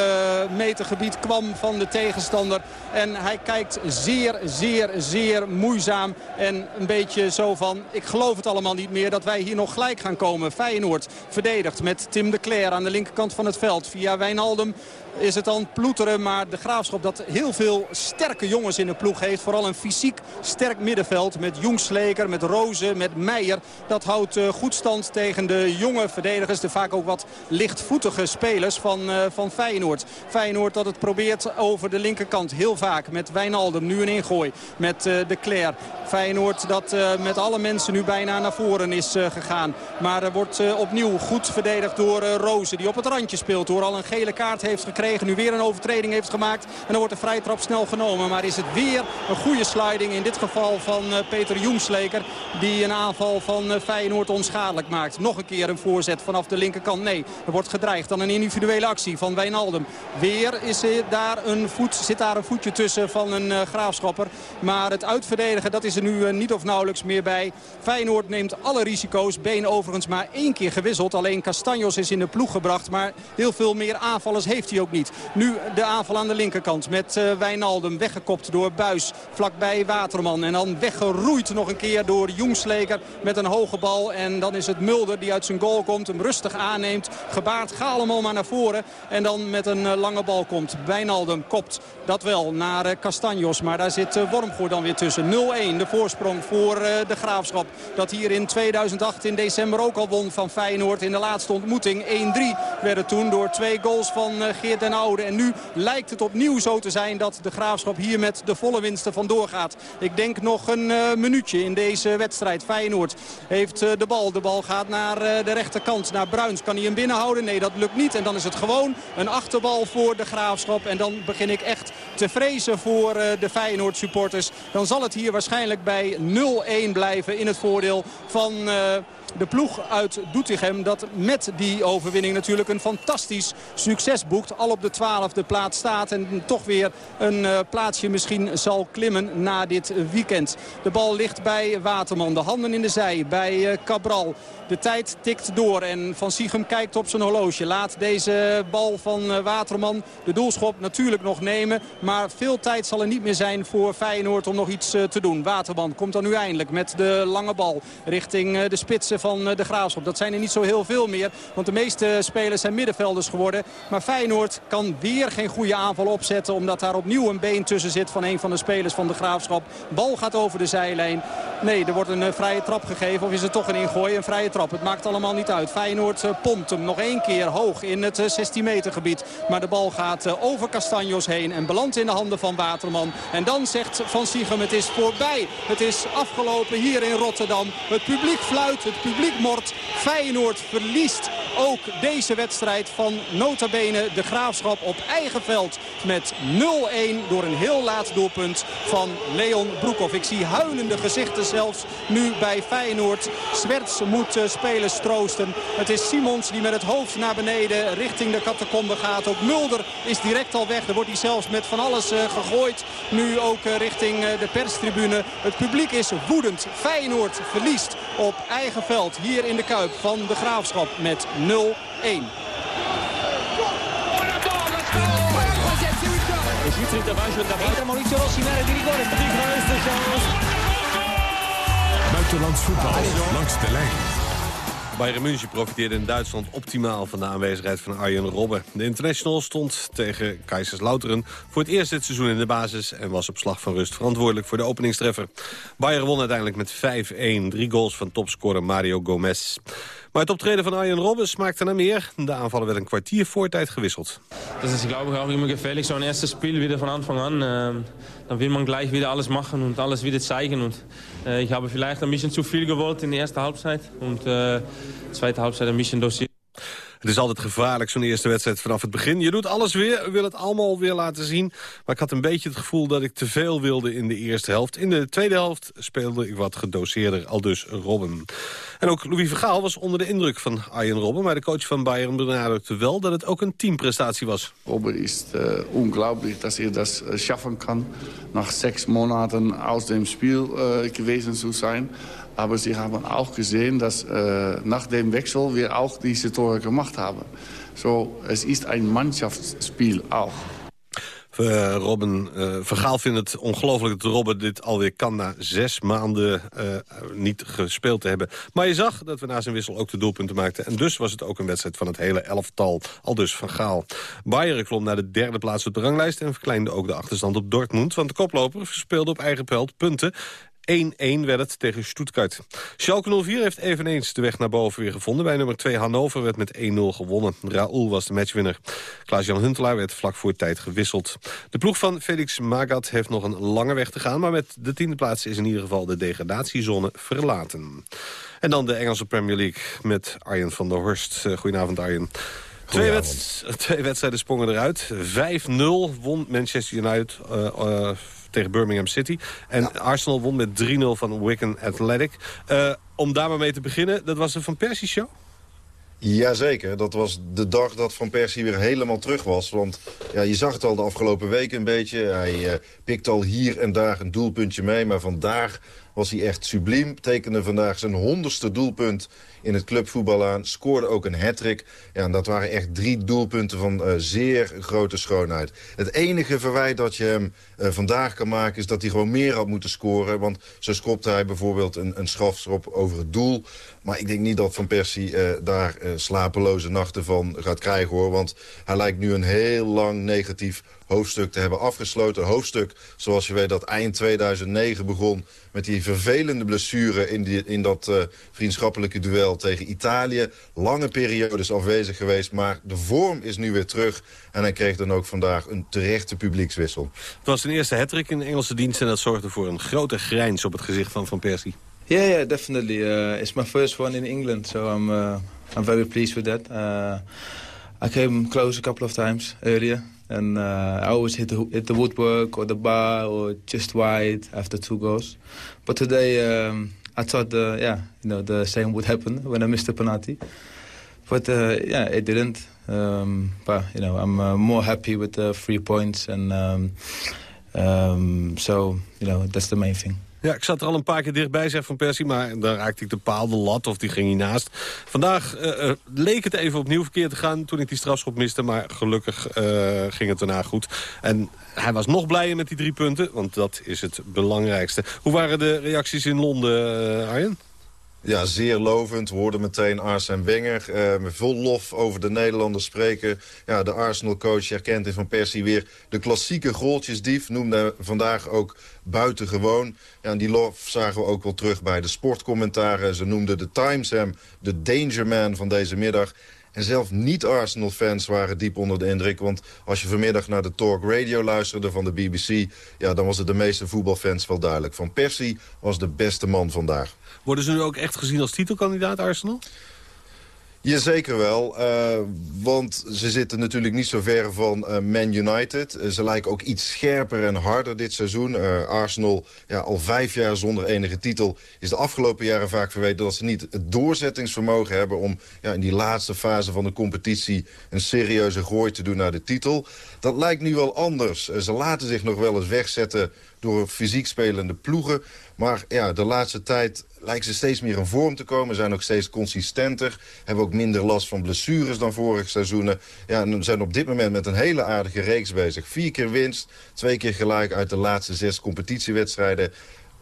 meter gebied kwam van de tegenstander. En hij kijkt zeer, zeer, zeer moeizaam. En een beetje zo van, ik geloof het allemaal niet meer dat wij hier nog gelijk gaan komen. Feyenoord verdedigt met Tim de Cler aan de linkerkant van het veld. Via Wijnaldum is het dan ploeteren. Maar de Graafschap dat heel veel sterke jongens in de ploeg heeft. Vooral een fysiek sterk middenveld met Jongsleker, met Rozen, met Meijer. Dat houdt uh, goed stand tegen de jonge verdedigers. De vaak ook wat lichtvoetige spelers van, uh, van Feyenoord. Feyenoord dat het probeert over de linkerkant heel vaak. Met Wijnaldum nu een ingooi met uh, de Claire. Feyenoord dat met alle mensen nu bijna naar voren is gegaan. Maar er wordt opnieuw goed verdedigd door Rozen. Die op het randje speelt. Door al een gele kaart heeft gekregen gekregen. Nu weer een overtreding heeft gemaakt. En dan wordt de vrije trap snel genomen. Maar is het weer een goede sliding. In dit geval van uh, Peter Joemsleker. Die een aanval van uh, Feyenoord onschadelijk maakt. Nog een keer een voorzet vanaf de linkerkant. Nee, er wordt gedreigd. Dan een individuele actie van Wijnaldum. Weer is daar een voet, zit daar een voetje tussen van een uh, graafschapper. Maar het uitverdedigen dat is er nu niet of nauwelijks meer bij. Feyenoord neemt alle risico's. Been overigens maar één keer gewisseld. Alleen Castanjos is in de ploeg gebracht. Maar heel veel meer aanvallers heeft hij ook Nu de aanval aan de linkerkant met uh, Wijnaldum. Weggekopt door Buis vlakbij Waterman. En dan weggeroeid nog een keer door Jongsleker met een hoge bal. En dan is het Mulder die uit zijn goal komt. Hem rustig aanneemt. Gebaard ga allemaal maar naar voren. En dan met een uh, lange bal komt. Wijnaldum kopt dat wel naar uh, Castanjos. Maar daar zit Wormgoor dan weer tussen. 0-1 de voorsprong voor de Graafschap. Dat hier in 2008 in december ook al won van Feyenoord. In de laatste ontmoeting 1-3 werden toen door twee goals van Geert en Oude. En nu lijkt het opnieuw zo te zijn dat de Graafschap hier met de volle winsten vandoor gaat. Ik denk nog een uh, minuutje in deze wedstrijd. Feyenoord heeft uh, de bal. De bal gaat naar uh, de rechterkant, naar Bruins. Kan hij hem binnenhouden? Nee, dat lukt niet. En dan is het gewoon een achterbal voor de Graafschap. En dan begin ik echt te vrezen voor de Feyenoord supporters. Dan zal het hier waarschijnlijk bij 0-1 blijven in het voordeel van de ploeg uit Doetinchem. Dat met die overwinning natuurlijk een fantastisch succes boekt. Al op de twaalfde plaats staat. En toch weer een uh, plaatsje misschien zal klimmen na dit weekend. De bal ligt bij Waterman. De handen in de zij bij uh, Cabral. De tijd tikt door en Van Siegem kijkt op zijn horloge. Laat deze bal van uh, Waterman de doelschop natuurlijk nog nemen. Maar veel tijd zal er niet meer zijn voor Feyenoord om nog iets te doen. Waterman komt dan nu eindelijk met de lange bal richting de spitsen van de Graafschap. Dat zijn er niet zo heel veel meer. Want de meeste spelers zijn middenvelders geworden. Maar Feyenoord kan weer geen goede aanval opzetten. Omdat daar opnieuw een been tussen zit van een van de spelers van de Graafschap. Bal gaat over de zijlijn. Nee, er wordt een uh, vrije trap gegeven. Of is het toch een ingooi? Een vrije trap. Het maakt allemaal niet uit. Feyenoord uh, pompt hem nog één keer hoog in het uh, 16 meter gebied. Maar de bal gaat over Castanjos heen. En belandt in de handen van Waterman. En dan zegt Van Siegem het is voorbij. Het is afgelopen hier in Rotterdam. Het publiek fluit. Het publiek mort. Feyenoord verliest ook deze wedstrijd van nota bene de Graafschap op eigen veld met 0-1 door een heel laat doelpunt van Leon Broekhoff. Ik zie huilende gezichten zelfs nu bij Feyenoord. Swerts moet uh, spelers troosten. Het is Simons die met het hoofd naar beneden richting de catacombe gaat. Ook Mulder is direct al weg. Er wordt hij zelfs met van alles uh, gegooid. Nu ook uh, richting de perstribune. Het publiek is woedend. Feyenoord verliest op eigen veld hier in de Kuip van de Graafschap met 0-1. Buitenlands voetbal langs de lijn. Bayern München profiteerde in Duitsland optimaal van de aanwezigheid van Arjen Robben. De international stond tegen Kaiserslauteren voor het eerst dit seizoen in de basis... en was op slag van rust verantwoordelijk voor de openingstreffer. Bayern won uiteindelijk met 5-1, drie goals van topscorer Mario Gomez. Maar het optreden van Arjen Robben smaakte naar meer. De aanvallen werd een kwartier voor tijd gewisseld. Dat is glaube ik ook immer gefährlich, zo'n eerste spel weer van Anfang an. Äh, dan wil man gleich wieder alles machen und alles wieder zeigen. Und, äh, ich habe vielleicht ein bisschen zu viel gewollt in der ersten Halbzeit. Und äh, zweite Halbzeit ein bisschen dosiert. Het is altijd gevaarlijk, zo'n eerste wedstrijd vanaf het begin. Je doet alles weer, wil het allemaal weer laten zien. Maar ik had een beetje het gevoel dat ik te veel wilde in de eerste helft. In de tweede helft speelde ik wat gedoseerder, al dus Robben. En ook Louis Vergaal was onder de indruk van Arjen Robben. Maar de coach van Bayern benadrukte wel dat het ook een teamprestatie was. Robben is uh, ongelooflijk dat hij dat schaffen kan. Na zes maanden uit dem Spiel uh, gewesen zu zijn. Aber sie haben auch gesehen, dass äh, nach dem Wechsel wir auch diese Tore gemacht haben. So, es ist ein Mannschaftsspiel auch. Uh, Robin Vergaal vindt het ongelooflijk dat Robben dit alweer kan na zes maanden uh, niet gespeeld te hebben. Maar je zag dat we na zijn wissel ook de doelpunten maakten. En dus was het ook een wedstrijd van het hele elftal. Al dus Van Gaal. Bayern klom naar de derde plaats op de ranglijst... en verkleinde ook de achterstand op Dortmund. Want de koploper verspeelde op eigen veld punten. 1-1 werd het tegen Stuttgart. Schalke 04 heeft eveneens de weg naar boven weer gevonden. Bij nummer 2 Hannover werd met 1-0 gewonnen. Raoul was de matchwinner. Klaas-Jan Huntelaar werd vlak voor tijd gewisseld. De ploeg van Felix Magath heeft nog een lange weg te gaan... maar met de tiende plaats is in ieder geval de degradatiezone verlaten. En dan de Engelse Premier League met Arjen van der Horst. Uh, goedenavond Arjen. Twee, wedst twee, wedstrijden sprongen eruit. 5-0 won Manchester United... Uh, uh, tegen Birmingham City. En ja. Arsenal won met 3-0 van Wigan Athletic. Uh, om daar maar mee te beginnen, dat was de Van Persie show? Jazeker, dat was de dag dat Van Persie weer helemaal terug was. Want ja, je zag het al de afgelopen weken een beetje. Hij uh, pikt al hier en daar een doelpuntje mee. Maar vandaag was hij echt subliem. Tekende vandaag zijn honderdste doelpunt in het clubvoetbal aan. Scoorde ook een hattrick. Ja, dat waren echt drie doelpunten van uh, zeer grote schoonheid. Het enige verwijt dat je hem uh, vandaag kan maken... is dat hij gewoon meer had moeten scoren. Want zo schopte hij bijvoorbeeld een, een over het doel. Maar ik denk niet dat Van Persie uh, daar slapeloze nachten van gaat krijgen. hoor. Want hij lijkt nu een heel lang negatief hoofdstuk te hebben afgesloten. Hoofdstuk, zoals je weet, dat eind 2009 begon... met die vervelende blessure in, die, in dat uh, vriendschappelijke duel tegen Italië. Lange periodes afwezig geweest, maar de vorm is nu weer terug. En hij kreeg dan ook vandaag een terechte publiekswissel. Het was zijn eerste hattrick in de Engelse dienst... en dat zorgde voor een grote grijns op het gezicht van Van Persie. Yeah, yeah, definitely. Uh, it's my first one in England, so I'm, uh, I'm very pleased with that. Uh, I came close a couple of times earlier. And uh, I always hit the, hit the woodwork or the bar or just wide after two goals. But today um, I thought, the, yeah, you know, the same would happen when I missed the penalty. But uh, yeah, it didn't. Um, but you know, I'm uh, more happy with the three points, and um, um, so you know, that's the main thing. Ja, ik zat er al een paar keer dichtbij, zegt Van Persie... maar dan raakte ik de paal, de lat of die ging hiernaast. Vandaag uh, uh, leek het even opnieuw verkeerd te gaan toen ik die strafschop miste... maar gelukkig uh, ging het daarna goed. En hij was nog blijer met die drie punten, want dat is het belangrijkste. Hoe waren de reacties in Londen, Arjen? Ja, zeer lovend. We hoorden meteen Arsene Wenger uh, vol lof over de Nederlanders spreken. Ja, de Arsenal-coach herkent in Van Persie weer de klassieke goaltjesdief. Noemde vandaag ook buitengewoon. En die lof zagen we ook wel terug bij de sportcommentaren. Ze noemden de Times hem de dangerman van deze middag. En zelf niet-Arsenal-fans waren diep onder de indruk. Want als je vanmiddag naar de talk radio luisterde van de BBC... Ja, dan was het de meeste voetbalfans wel duidelijk. Van Persie was de beste man vandaag. Worden ze nu ook echt gezien als titelkandidaat Arsenal? Jazeker wel, uh, want ze zitten natuurlijk niet zo ver van uh, Man United. Uh, ze lijken ook iets scherper en harder dit seizoen. Arsenal, ja, al vijf jaar zonder enige titel, is de afgelopen jaren vaak verweten... dat ze niet het doorzettingsvermogen hebben om ja, in die laatste fase van de competitie... een serieuze gooi te doen naar de titel. Dat lijkt nu wel anders. ze laten zich nog wel eens wegzetten door fysiek spelende ploegen. Maar ja, de laatste tijd lijken ze steeds meer in vorm te komen. Zijn ook steeds consistenter. Hebben ook minder last van blessures dan vorig seizoenen. Ja, en zijn op dit moment met een hele aardige reeks bezig. Vier keer winst, twee keer gelijk uit de laatste zes competitiewedstrijden.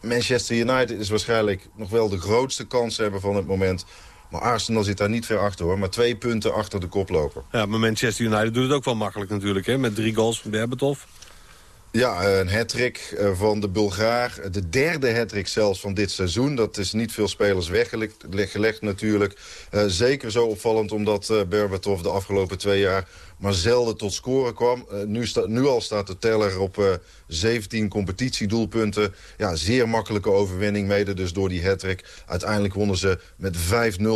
Manchester United is waarschijnlijk nog wel de grootste kans hebben van het moment. Maar Arsenal zit daar niet ver achter hoor. Maar twee punten achter de koploper. Ja, maar Manchester United doet het ook wel makkelijk natuurlijk. Hè? Met drie goals van Berbatov. Ja, een hattrick uh, van de Bulgaar. De derde hattrick zelfs van dit seizoen. Dat is niet veel spelers weggelegd gelegd, natuurlijk. Uh, zeker zo opvallend omdat uh, Berbatov de afgelopen twee jaar maar zelden tot scoren kwam. Uh, nu, nu al staat de teller op uh, 17 competitiedoelpunten. Ja, zeer makkelijke overwinning mede dus door die hattrick. Uiteindelijk wonnen ze met 5-0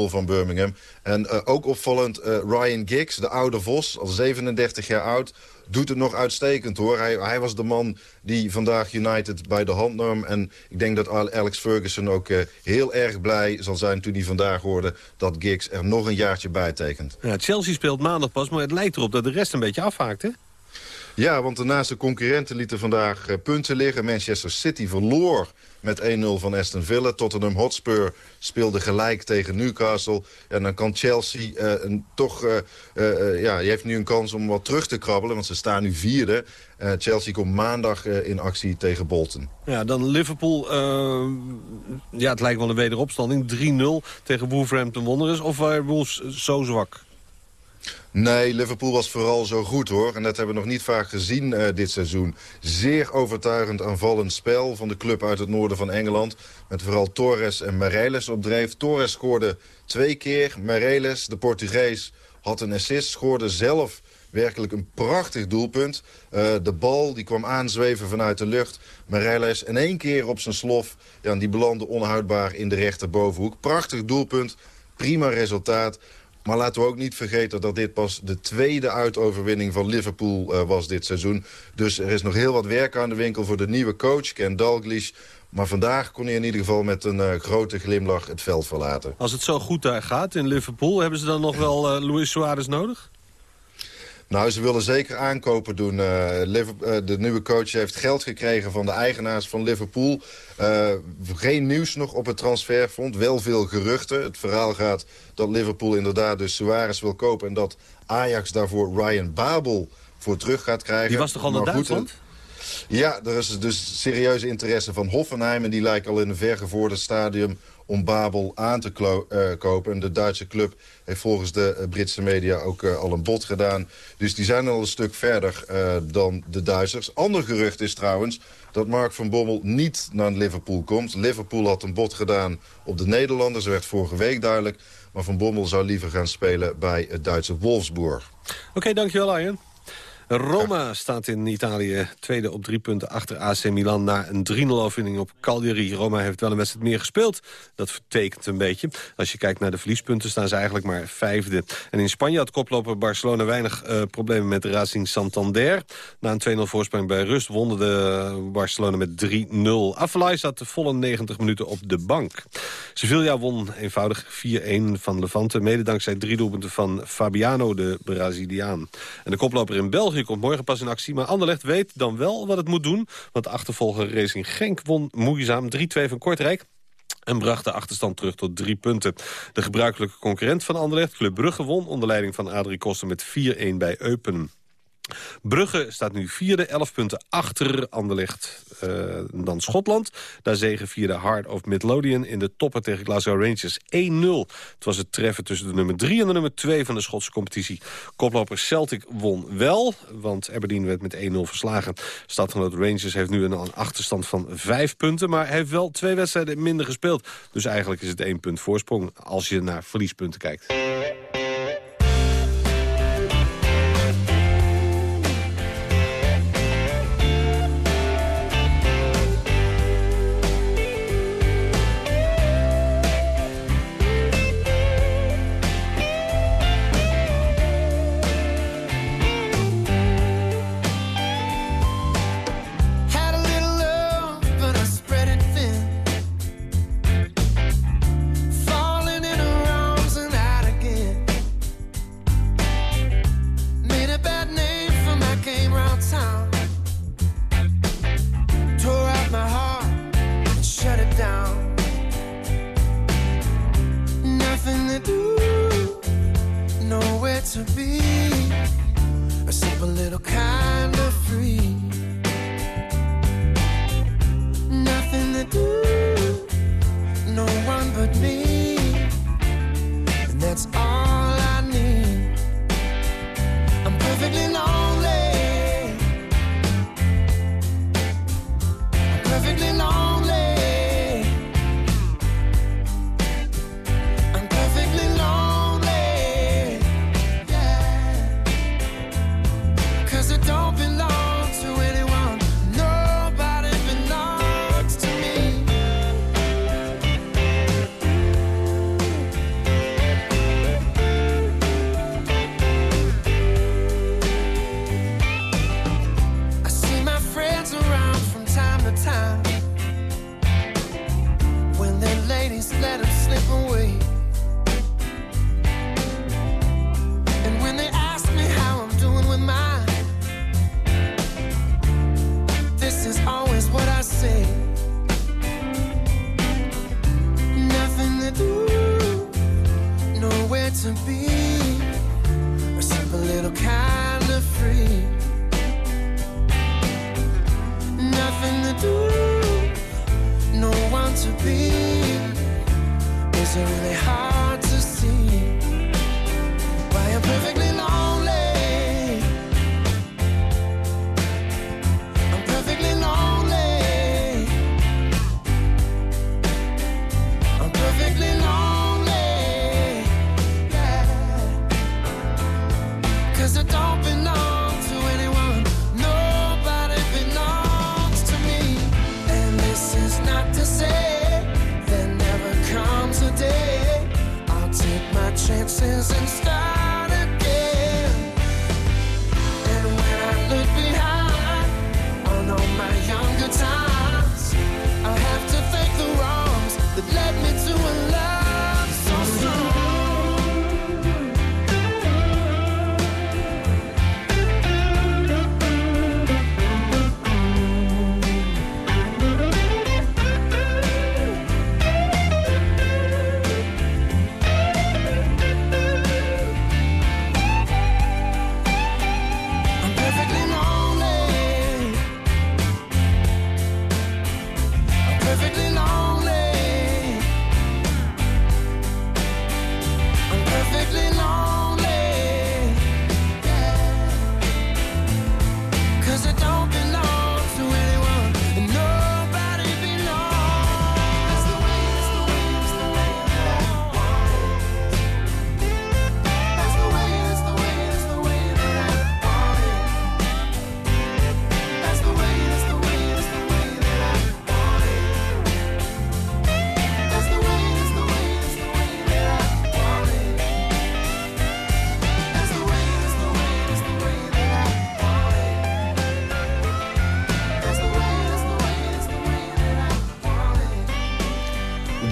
van Birmingham. En uh, ook opvallend Ryan Giggs, de oude Vos, al 37 jaar oud doet het nog uitstekend hoor. Hij, hij, was de man die vandaag United bij de hand nam. En ik denk dat Alex Ferguson ook heel erg blij zal zijn toen hij vandaag hoorde dat Giggs er nog een jaartje bij tekent. Ja, Chelsea speelt maandag pas, maar het lijkt erop dat de rest een beetje afhaakt hè? Ja, want de naaste concurrenten lieten vandaag uh, punten liggen. Manchester City verloor met 1-0 van Aston Villa. Tottenham Hotspur speelde gelijk tegen Newcastle. En dan kan Chelsea uh, een, toch... Uh, uh, ja, je heeft nu een kans om wat terug te krabbelen, want ze staan nu vierde. Chelsea komt maandag in actie tegen Bolton. Ja, dan Liverpool. ja, het lijkt wel een wederopstanding. 3-0 tegen Wolverhampton Wanderers. Of waren Wolves zo zwak? Nee, Liverpool was vooral zo goed hoor. En dat hebben we nog niet vaak gezien uh, dit seizoen. Zeer overtuigend aanvallend spel van de club uit het noorden van Engeland. Met vooral Torres en Mareles op dreef. Torres scoorde twee keer. Mareles, de Portugees, had een assist. Scoorde zelf werkelijk een prachtig doelpunt. Uh, de bal die kwam aanzweven vanuit de lucht. Mareles in één keer op zijn slof. Ja, die belandde onhoudbaar in de rechterbovenhoek. Prachtig doelpunt. Prima resultaat. Maar laten we ook niet vergeten dat dit pas de tweede uitoverwinning van Liverpool uh, was dit seizoen. Dus er is nog heel wat werk aan de winkel voor de nieuwe coach, Ken Dalglish. Maar vandaag kon hij in ieder geval met een uh, grote glimlach het veld verlaten. Als het zo goed daar gaat in Liverpool, hebben ze dan nog wel uh, Luis Suarez nodig? Nou, ze willen zeker aankopen doen. Uh, de nieuwe coach heeft geld gekregen van de eigenaars van Liverpool. Uh, geen nieuws nog op het transferfront, wel veel geruchten. Het verhaal gaat dat Liverpool inderdaad dus Suarez wil kopen... en dat Ajax daarvoor Ryan Babel voor terug gaat krijgen. Die was toch al naar Duitsland? Ja, er is dus serieuze interesse van Hoffenheim... en die lijkt al in een vergevorderd stadium om Babel aan te uh, kopen. En de Duitse club heeft volgens de Britse media ook uh, al een bod gedaan. Dus die zijn al een stuk verder dan de Duitsers. Ander gerucht is trouwens dat Mark van Bommel niet naar Liverpool komt. Liverpool had een bod gedaan op de Nederlanders. Dat werd vorige week duidelijk. Maar Van Bommel zou liever gaan spelen bij het Duitse Wolfsburg. Oké, dankjewel Arjen. Roma staat in Italië tweede op drie punten achter AC Milan... na een 3-0 overwinning op Cagliari. Roma heeft wel een wedstrijd meer gespeeld. Dat vertekent een beetje. Als je kijkt naar de verliespunten staan ze eigenlijk maar vijfde. En in Spanje had koploper Barcelona weinig uh, problemen met Racing Santander. Na een 2-0 voorsprong bij rust won de Barcelona met 3-0. Afelay zat de volle 90 minuten op de bank. Sevilla won eenvoudig 4-1 van Levante. Mede dankzij drie doelpunten van Fabiano, de Braziliaan. En de koploper in België België komt morgen pas in actie. Maar Anderlecht weet dan wel wat het moet doen. Want de achtervolger Racing Genk won moeizaam 3-2 van Kortrijk en bracht de achterstand terug tot drie punten. De gebruikelijke concurrent van Anderlecht, Club Brugge, won... onder leiding van Adrie Koster met 4-1 bij Eupen. Brugge staat nu vierde, 11 punten achter Anderlecht uh, dan Schotland. Daar zegen vierde Heart of Midlothian in de toppen tegen Glasgow Rangers 1-0. Het was het treffen tussen de nummer 3 en de nummer 2 van de Schotse competitie. Koploper Celtic won wel, want Aberdeen werd met 1-0 verslagen. Stadgenoot Rangers heeft nu een achterstand van 5 punten... maar heeft wel twee wedstrijden minder gespeeld. Dus eigenlijk is het 1 punt voorsprong als je naar verliespunten kijkt. to be? Is it really hard?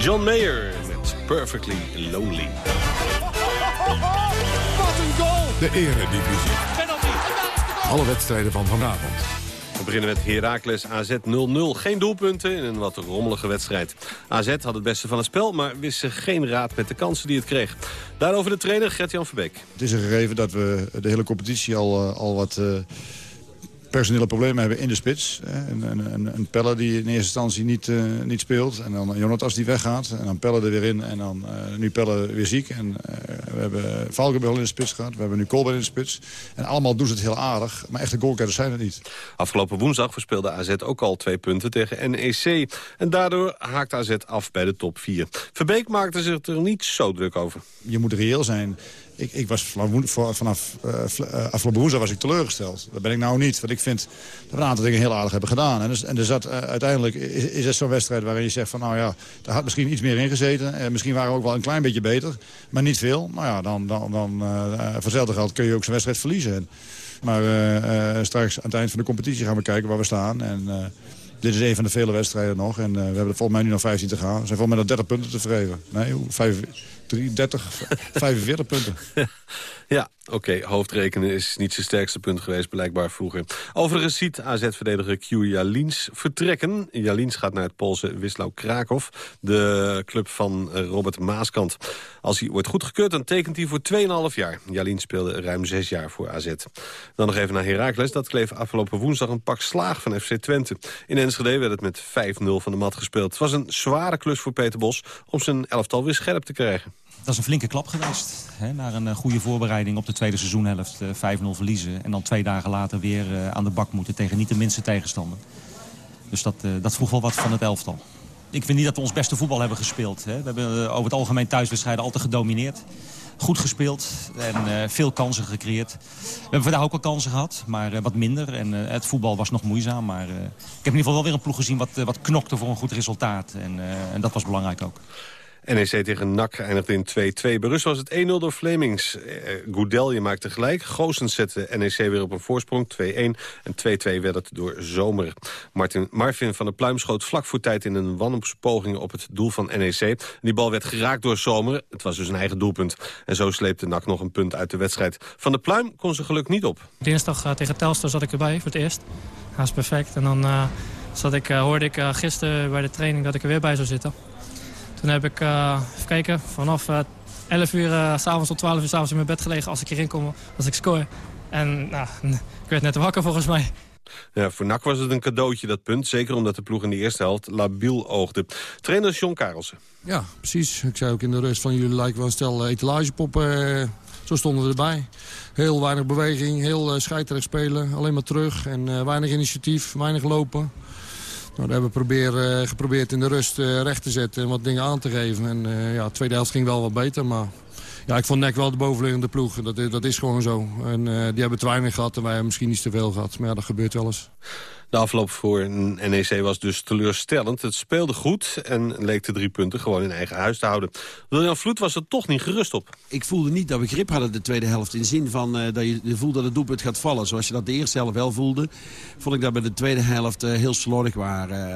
John Mayer met Perfectly Lonely. Wat een goal! De eredivisie. Alle wedstrijden van vanavond. We beginnen met Heracles AZ 0-0. Geen doelpunten in een wat rommelige wedstrijd. AZ had het beste van het spel, maar wist zich geen raad met de kansen die het kreeg. Daarover de trainer Gert-Jan Verbeek. Het is een gegeven dat we de hele competitie al, eh, al wat eh, personele problemen hebben in de spits. hè. Een, een, een, Pelle die in eerste instantie niet, eh, niet speelt. En dan Jonatas die weggaat. En dan Pelle er weer in. En dan eh, nu Pelle weer ziek. En eh, we hebben Valkenbel in de spits gehad. We hebben nu Colbert in de spits. En allemaal doen ze het heel aardig. Maar echte goalgetters zijn het niet. Afgelopen woensdag verspeelde AZ ook al twee punten tegen NEC. En daardoor haakt AZ af bij de top 4. Verbeek maakte zich er niet zo druk over. Je moet reëel zijn. Ik, ik was vanaf, afgelopen woensdag was ik teleurgesteld. Dat ben ik nou niet. Want ik vind dat we een aantal dingen heel aardig hebben gedaan. En, dus, en er zat, eh, uiteindelijk is, het zo'n wedstrijd waarin je zegt van... nou ja, daar had misschien iets meer in gezeten. Misschien waren we ook wel een klein beetje beter. Maar niet veel. Nou ja, dan, dan, dan eh, voor geld kun je ook zo'n wedstrijd verliezen. En, maar straks aan het eind van de competitie gaan we kijken waar we staan. En dit is een van de vele wedstrijden nog. En we hebben volgens mij nu nog 15 te gaan. We zijn volgens mij nog 30 punten te vergeven. Nee, hoe? Vijf- drie- 30, 45 punten. Ja, oké, hoofdrekenen is niet zijn sterkste punt geweest, blijkbaar vroeger. Overigens ziet AZ-verdediger Q Jalins vertrekken. Jalins gaat naar het Poolse Wislau Krakow, de club van Robert Maaskant. Als hij wordt goedgekeurd, dan tekent hij voor 2,5 jaar. Jalins speelde ruim 6 jaar voor AZ. Dan nog even naar Heracles. Dat kleef afgelopen woensdag een pak slaag van FC Twente. In Enschede werd het met 5-0 van de mat gespeeld. Het was een zware klus voor Peter Bos om zijn elftal weer scherp te krijgen. Dat is een flinke klap geweest. Hè, naar een eh, goede voorbereiding op de tweede seizoenhelft. eh, 5-0 verliezen. En dan twee dagen later weer eh, aan de bak moeten tegen niet de minste tegenstander. Dus dat, eh, dat vroeg wel wat van het elftal. Ik vind niet dat we ons beste voetbal hebben gespeeld. Hè. We hebben eh, over het algemeen thuiswedstrijden altijd gedomineerd. Goed gespeeld en eh, veel kansen gecreëerd. We hebben vandaag ook wel kansen gehad, maar eh, wat minder. En eh, het voetbal was nog moeizaam. Maar eh, ik heb in ieder geval wel weer een ploeg gezien wat, eh, wat knokte voor een goed resultaat. En, eh, en dat was belangrijk ook. NEC tegen NAC eindigde in 2-2. Bij rust was het 1-0 door Flemings. Eh, Goudelje maakte gelijk. Goossens zette NEC weer op een voorsprong, 2-1. En 2-2 werd het door Zomer. Martin, Marvin van der Pluim schoot vlak voor tijd in een wanhoopspoging op het doel van NEC. Die bal werd geraakt door Zomer. Het was dus een eigen doelpunt. En zo sleepte NAC nog een punt uit de wedstrijd. Van der Pluim kon zijn geluk niet op. Dinsdag eh, tegen Telstar zat ik erbij voor het eerst. Dat is perfect. En dan eh, zat ik, eh, hoorde ik eh, gisteren bij de training dat ik er weer bij zou zitten. Toen heb ik, eh, even kijken, vanaf eh 11 uur eh, s s'avonds tot 12 uur s'avonds in mijn bed gelegen als ik hierin kom, als ik score. En nou, ik werd net wakker volgens mij. Ja, voor NAC was het een cadeautje, dat punt. Zeker omdat de ploeg in de eerste helft labiel oogde. Trainer John Karelsen. Ja, precies. Ik zei ook in de rust van jullie lijken wel een stel etalagepoppen. eh, Zo stonden we erbij. Heel weinig beweging, heel uh, scheiterig spelen. Alleen maar terug en uh, weinig initiatief, weinig lopen. Nou, dat hebben we uh, geprobeerd in de rust uh, recht te zetten en wat dingen aan te geven. En uh, ja, de tweede helft ging wel wat beter, maar ja, ik vond NEC wel de bovenliggende ploeg. Dat, dat is gewoon zo. En eh, die hebben te weinig gehad en wij hebben misschien iets te veel gehad. Maar ja, dat gebeurt wel eens. De afloop voor NEC was dus teleurstellend. Het speelde goed en leek de drie punten gewoon in eigen huis te houden. William Vloed was er toch niet gerust op. Ik voelde niet dat we grip hadden de tweede helft. In zin van eh, dat je voelt dat het doelpunt gaat vallen. Zoals je dat de eerste helft wel voelde. Vond ik dat bij de tweede helft eh, heel slordig waren.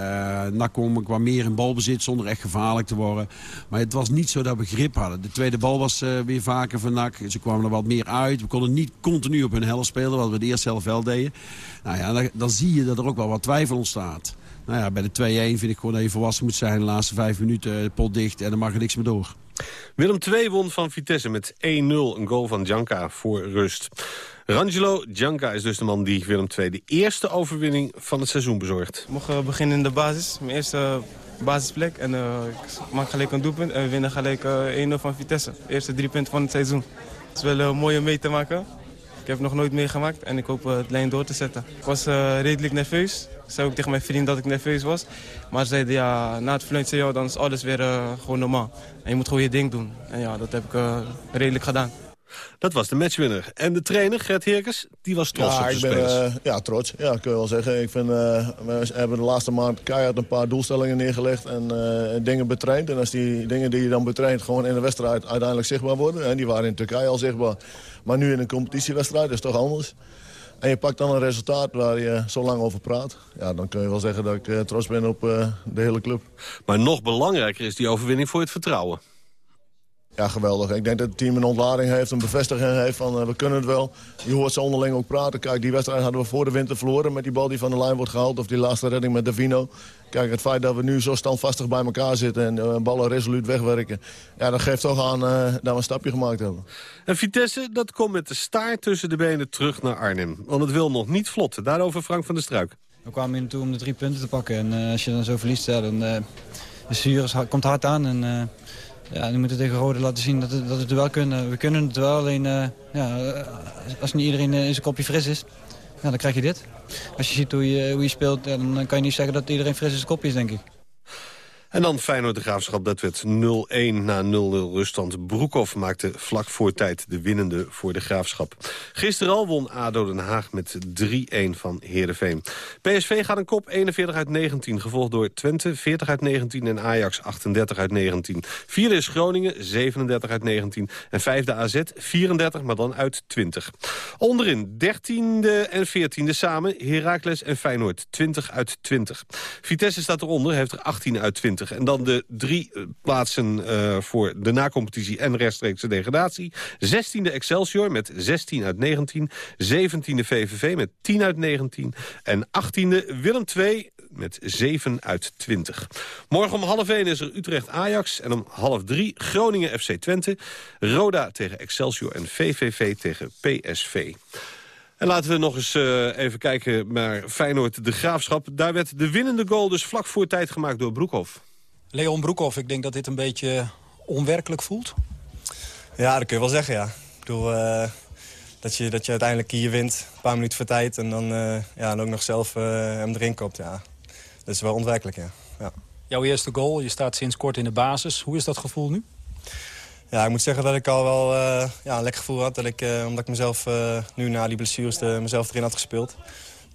Uh, NAC kwam meer in balbezit zonder echt gevaarlijk te worden. Maar het was niet zo dat we grip hadden. De tweede bal was weer vaker van NAC. Ze kwamen er wat meer uit. We konden niet continu op hun helft spelen. Wat we de eerste helft wel deden. Nou ja, dan, dan zie je dat er ook wel wat twijfel ontstaat. Nou ja, bij de 2-1 vind ik gewoon dat je volwassen moet zijn. De laatste vijf minuten, eh, pot dicht en dan mag er niks meer door. Willem II won van Vitesse met 1-0. Een goal van Janka voor rust. Rangelo Janka is dus de man die Willem II de eerste overwinning van het seizoen bezorgt. We mogen beginnen in de basis. Mijn eerste basisplek. En eh, ik maak gelijk een doelpunt. En we winnen gelijk eh 1-0 van Vitesse. De eerste drie punten van het seizoen. Het is wel eh, mooi om mee te maken. Ik heb nog nooit meegemaakt en ik hoop eh, het lijn door te zetten. Ik was eh, redelijk nerveus. Ik zei ook tegen mijn vriend dat ik nerveus was. Maar ze zeiden ja, na het fluit zei ja, dan is alles weer eh, gewoon normaal. En je moet gewoon je ding doen. En ja, dat heb ik redelijk gedaan. Dat was de matchwinner. En de trainer, Gert Heerkens, die was trots ja, op de ik ben, spelers. eh, ja, trots. Ja, kun je wel zeggen. Ik vind, eh, we hebben de laatste maand keihard een paar doelstellingen neergelegd en eh, dingen betraind. En als die dingen die je dan betraint gewoon in de wedstrijd uiteindelijk zichtbaar worden. En die waren in Turkije al zichtbaar. Maar nu in een competitiewedstrijd is toch anders. En je pakt dan een resultaat waar je zo lang over praat. Ja, dan kun je wel zeggen dat ik trots ben op de hele club. Maar nog belangrijker is die overwinning voor het vertrouwen. Ja, geweldig. Ik denk dat het team een ontlading heeft, een bevestiging heeft van eh, we kunnen het wel. Je hoort ze onderling ook praten. Kijk, die wedstrijd hadden we voor de winter verloren met die bal die van de lijn wordt gehaald. Of die laatste redding met Davino. Kijk, het feit dat we nu zo standvastig bij elkaar zitten en eh, ballen resoluut wegwerken. Ja, dat geeft toch aan eh, dat we een stapje gemaakt hebben. En Vitesse, dat komt met de staart tussen de benen terug naar Arnhem. Want het wil nog niet vlot. Daarover Frank van der Struik. We kwamen hier naartoe om de drie punten te pakken. En eh, als je dan zo verliest, ja, dan uh, de zuur is, komt hard aan. En uh, ja, nu moeten tegen Rode laten zien dat, dat we het wel kunnen. We kunnen het wel, alleen uh, ja, als niet iedereen in zijn kopje fris is, ja, dan krijg je dit. Als je ziet hoe je, hoe je speelt, dan kan je niet zeggen dat iedereen fris in zijn kopje is, denk ik. En dan Feyenoord de Graafschap, dat werd 0-1 na 0-0 ruststand. Broekhoff maakte vlak voor tijd de winnende voor de Graafschap. Gisteren al won ADO Den Haag met 3-1 van Heerenveen. PSV gaat een kop 41 uit 19, gevolgd door Twente 40 uit 19 en Ajax 38 uit 19. Vierde is Groningen 37 uit 19 en vijfde AZ 34, maar dan uit 20. Onderin 13e en 14e samen Heracles en Feyenoord 20 uit 20. Vitesse staat eronder, heeft er 18 uit 20. En dan de drie plaatsen uh, voor de nacompetitie en rechtstreekse degradatie. 16e Excelsior met 16 uit 19. 17e VVV met 10 uit 19. En 18e Willem II met 7 uit 20. Morgen om half 1 is er Utrecht-Ajax. En om half 3 Groningen FC Twente. Roda tegen Excelsior en VVV tegen PSV. En laten we nog eens uh, even kijken naar Feyenoord de Graafschap. Daar werd de winnende goal dus vlak voor tijd gemaakt door Broekhoff. Leon Broekhoff, ik denk dat dit een beetje onwerkelijk voelt. Ja, dat kun je wel zeggen, ja. Ik bedoel, uh, dat, je, dat je uiteindelijk hier wint, een paar minuten voor tijd... en dan, uh, ja, en ook nog zelf uh, hem erin kopt, ja. Dat is wel onwerkelijk, ja. ja. Jouw eerste goal, je staat sinds kort in de basis. Hoe is dat gevoel nu? Ja, ik moet zeggen dat ik al wel ja, een lekker gevoel had. Dat ik, omdat ik mezelf nu na die blessures de, mezelf erin had gespeeld.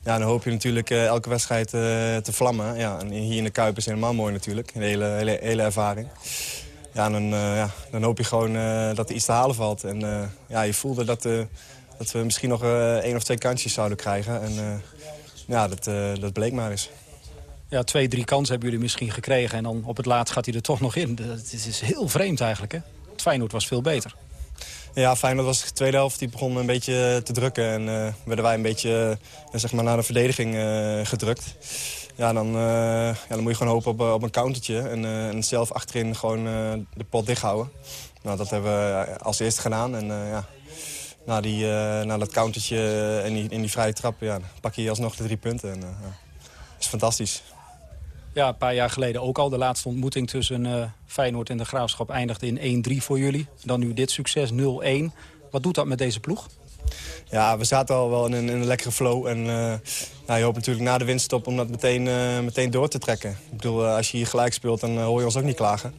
Ja, dan hoop je natuurlijk uh, elke wedstrijd uh, te vlammen. Ja, en hier in de Kuip is helemaal mooi natuurlijk. Een hele, hele, hele ervaring. Ja, dan, uh, ja, dan hoop je gewoon dat er iets te halen valt. En ja, je voelde dat, dat we misschien nog één of twee kansjes zouden krijgen. En ja, dat, dat bleek maar eens. Ja, twee, drie kansen hebben jullie misschien gekregen. En dan op het laatst gaat hij er toch nog in. Het is heel vreemd eigenlijk, hè? Het Feyenoord was veel beter. Ja, Feyenoord was de tweede helft. Die begon een beetje te drukken. En uh, werden wij een beetje uh, zeg maar naar de verdediging gedrukt. Ja, dan, ja, dan moet je gewoon hopen op, op een countertje. En, en zelf achterin gewoon de pot dicht houden. Nou, dat hebben we als eerste gedaan. En ja, na, die, na dat countertje en die, in die vrije trap ja, pak je alsnog de drie punten. En, dat is fantastisch. Ja, een paar jaar geleden ook al. De laatste ontmoeting tussen uh, Feyenoord en de Graafschap eindigde in 1-3 voor jullie. Dan nu dit succes 0-1. Wat doet dat met deze ploeg? Ja, we zaten al wel in een, in een lekkere flow. En uh, nou, je hoopt natuurlijk na de winststop om dat meteen, uh, meteen door te trekken. Ik bedoel, als je hier gelijk speelt, dan hoor je ons ook niet klagen.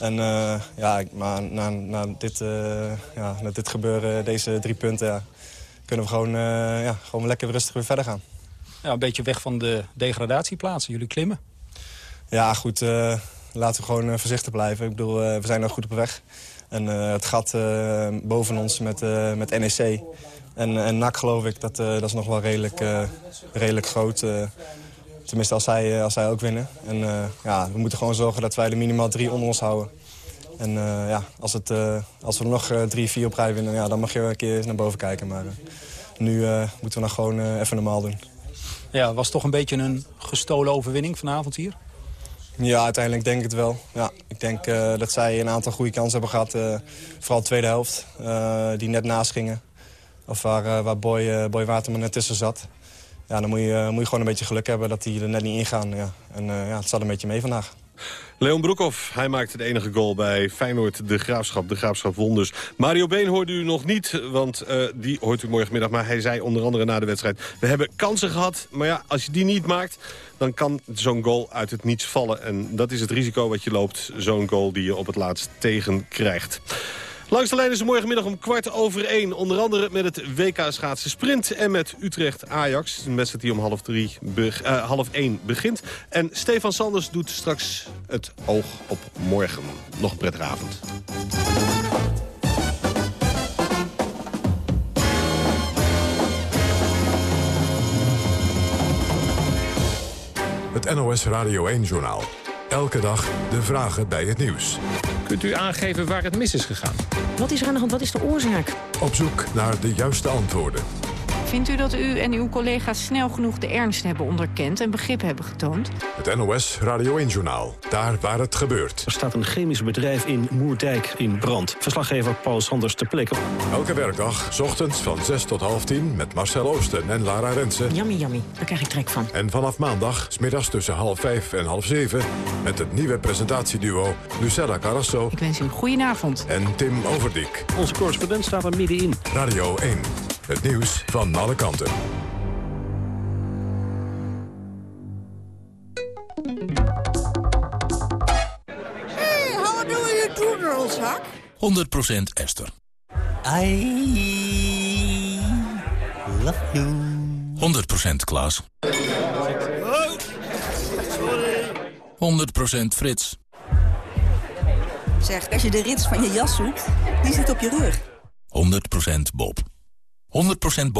En eh, ja, maar na, na, dit, eh, ja, na dit gebeuren, deze drie punten, ja, kunnen we gewoon, eh, ja, gewoon lekker rustig weer verder gaan. Ja, een beetje weg van de degradatieplaatsen. Jullie klimmen. Ja, goed, eh, laten we gewoon eh, voorzichtig blijven. Ik bedoel, eh, we zijn nog goed op weg. En het gat boven ons met, met NEC en, en NAC, geloof ik, dat, dat is nog wel redelijk, redelijk groot. tenminste, als zij, als zij ook winnen. En ja, we moeten gewoon zorgen dat wij er minimaal drie onder ons houden. En ja, als, het, als we er nog drie, vier op rij winnen, ja, dan mag je een keer naar boven kijken. Maar nu moeten we nog gewoon even normaal doen. Ja, was toch een beetje een gestolen overwinning vanavond hier? Ja, uiteindelijk denk ik het wel. Ja, ik denk eh, dat zij een aantal goede kansen hebben gehad. eh, vooral de tweede helft, eh, die net naast gingen. Of waar, waar Boy, Boy Waterman net tussen zat. Ja, dan moet je, moet je gewoon een beetje geluk hebben dat die er net niet ingaan. Ja. En ja, het zat een beetje mee vandaag. Leon Broekhoff, hij maakte de enige goal bij Feyenoord, de Graafschap. De Graafschap won dus. Mario Been hoorde u nog niet, want eh, die hoort u morgenmiddag. Maar hij zei onder andere na de wedstrijd... we hebben kansen gehad, maar ja, als je die niet maakt... dan kan zo'n goal uit het niets vallen. En dat is het risico wat je loopt, zo'n goal die je op het laatst tegen krijgt. Langs de lijn is het morgenmiddag om kwart over één. Onder andere met het WK schaatsen sprint en met Utrecht Ajax. Een wedstrijd die om half, drie eh, half één begint. En Stefan Sanders doet straks het oog op morgen. Nog een prettige avond. Het NOS Radio 1-journaal. Elke dag de vragen bij het nieuws. Kunt u aangeven waar het mis is gegaan? Wat is er aan de hand? Wat is de oorzaak? Op zoek naar de juiste antwoorden. Vindt u dat u en uw collega's snel genoeg de ernst hebben onderkend en begrip hebben getoond? Het NOS Radio 1-journaal. Daar waar het gebeurt. Er staat een chemisch bedrijf in Moerdijk in brand. Verslaggever Paul Sanders ter plekke. Elke werkdag, 's ochtends van 6 tot half 10... met Marcel Oosten en Lara Rensen. Yummy, yummy. Daar krijg ik trek van. En vanaf maandag, 's middags tussen half 5 en half 7... met het nieuwe presentatieduo Lucella Carrasso Ik wens u een goedenavond. en Tim Overdik. Onze correspondent staat er middenin. Radio 1. Het nieuws van alle kanten. Hey, how do you do, girlzak? 100% Esther. I love you. 100% Klaas. 100% Frits. Zeg, als je de rits van je jas zoekt, die zit op je rug. 100% Bob. 100% Bob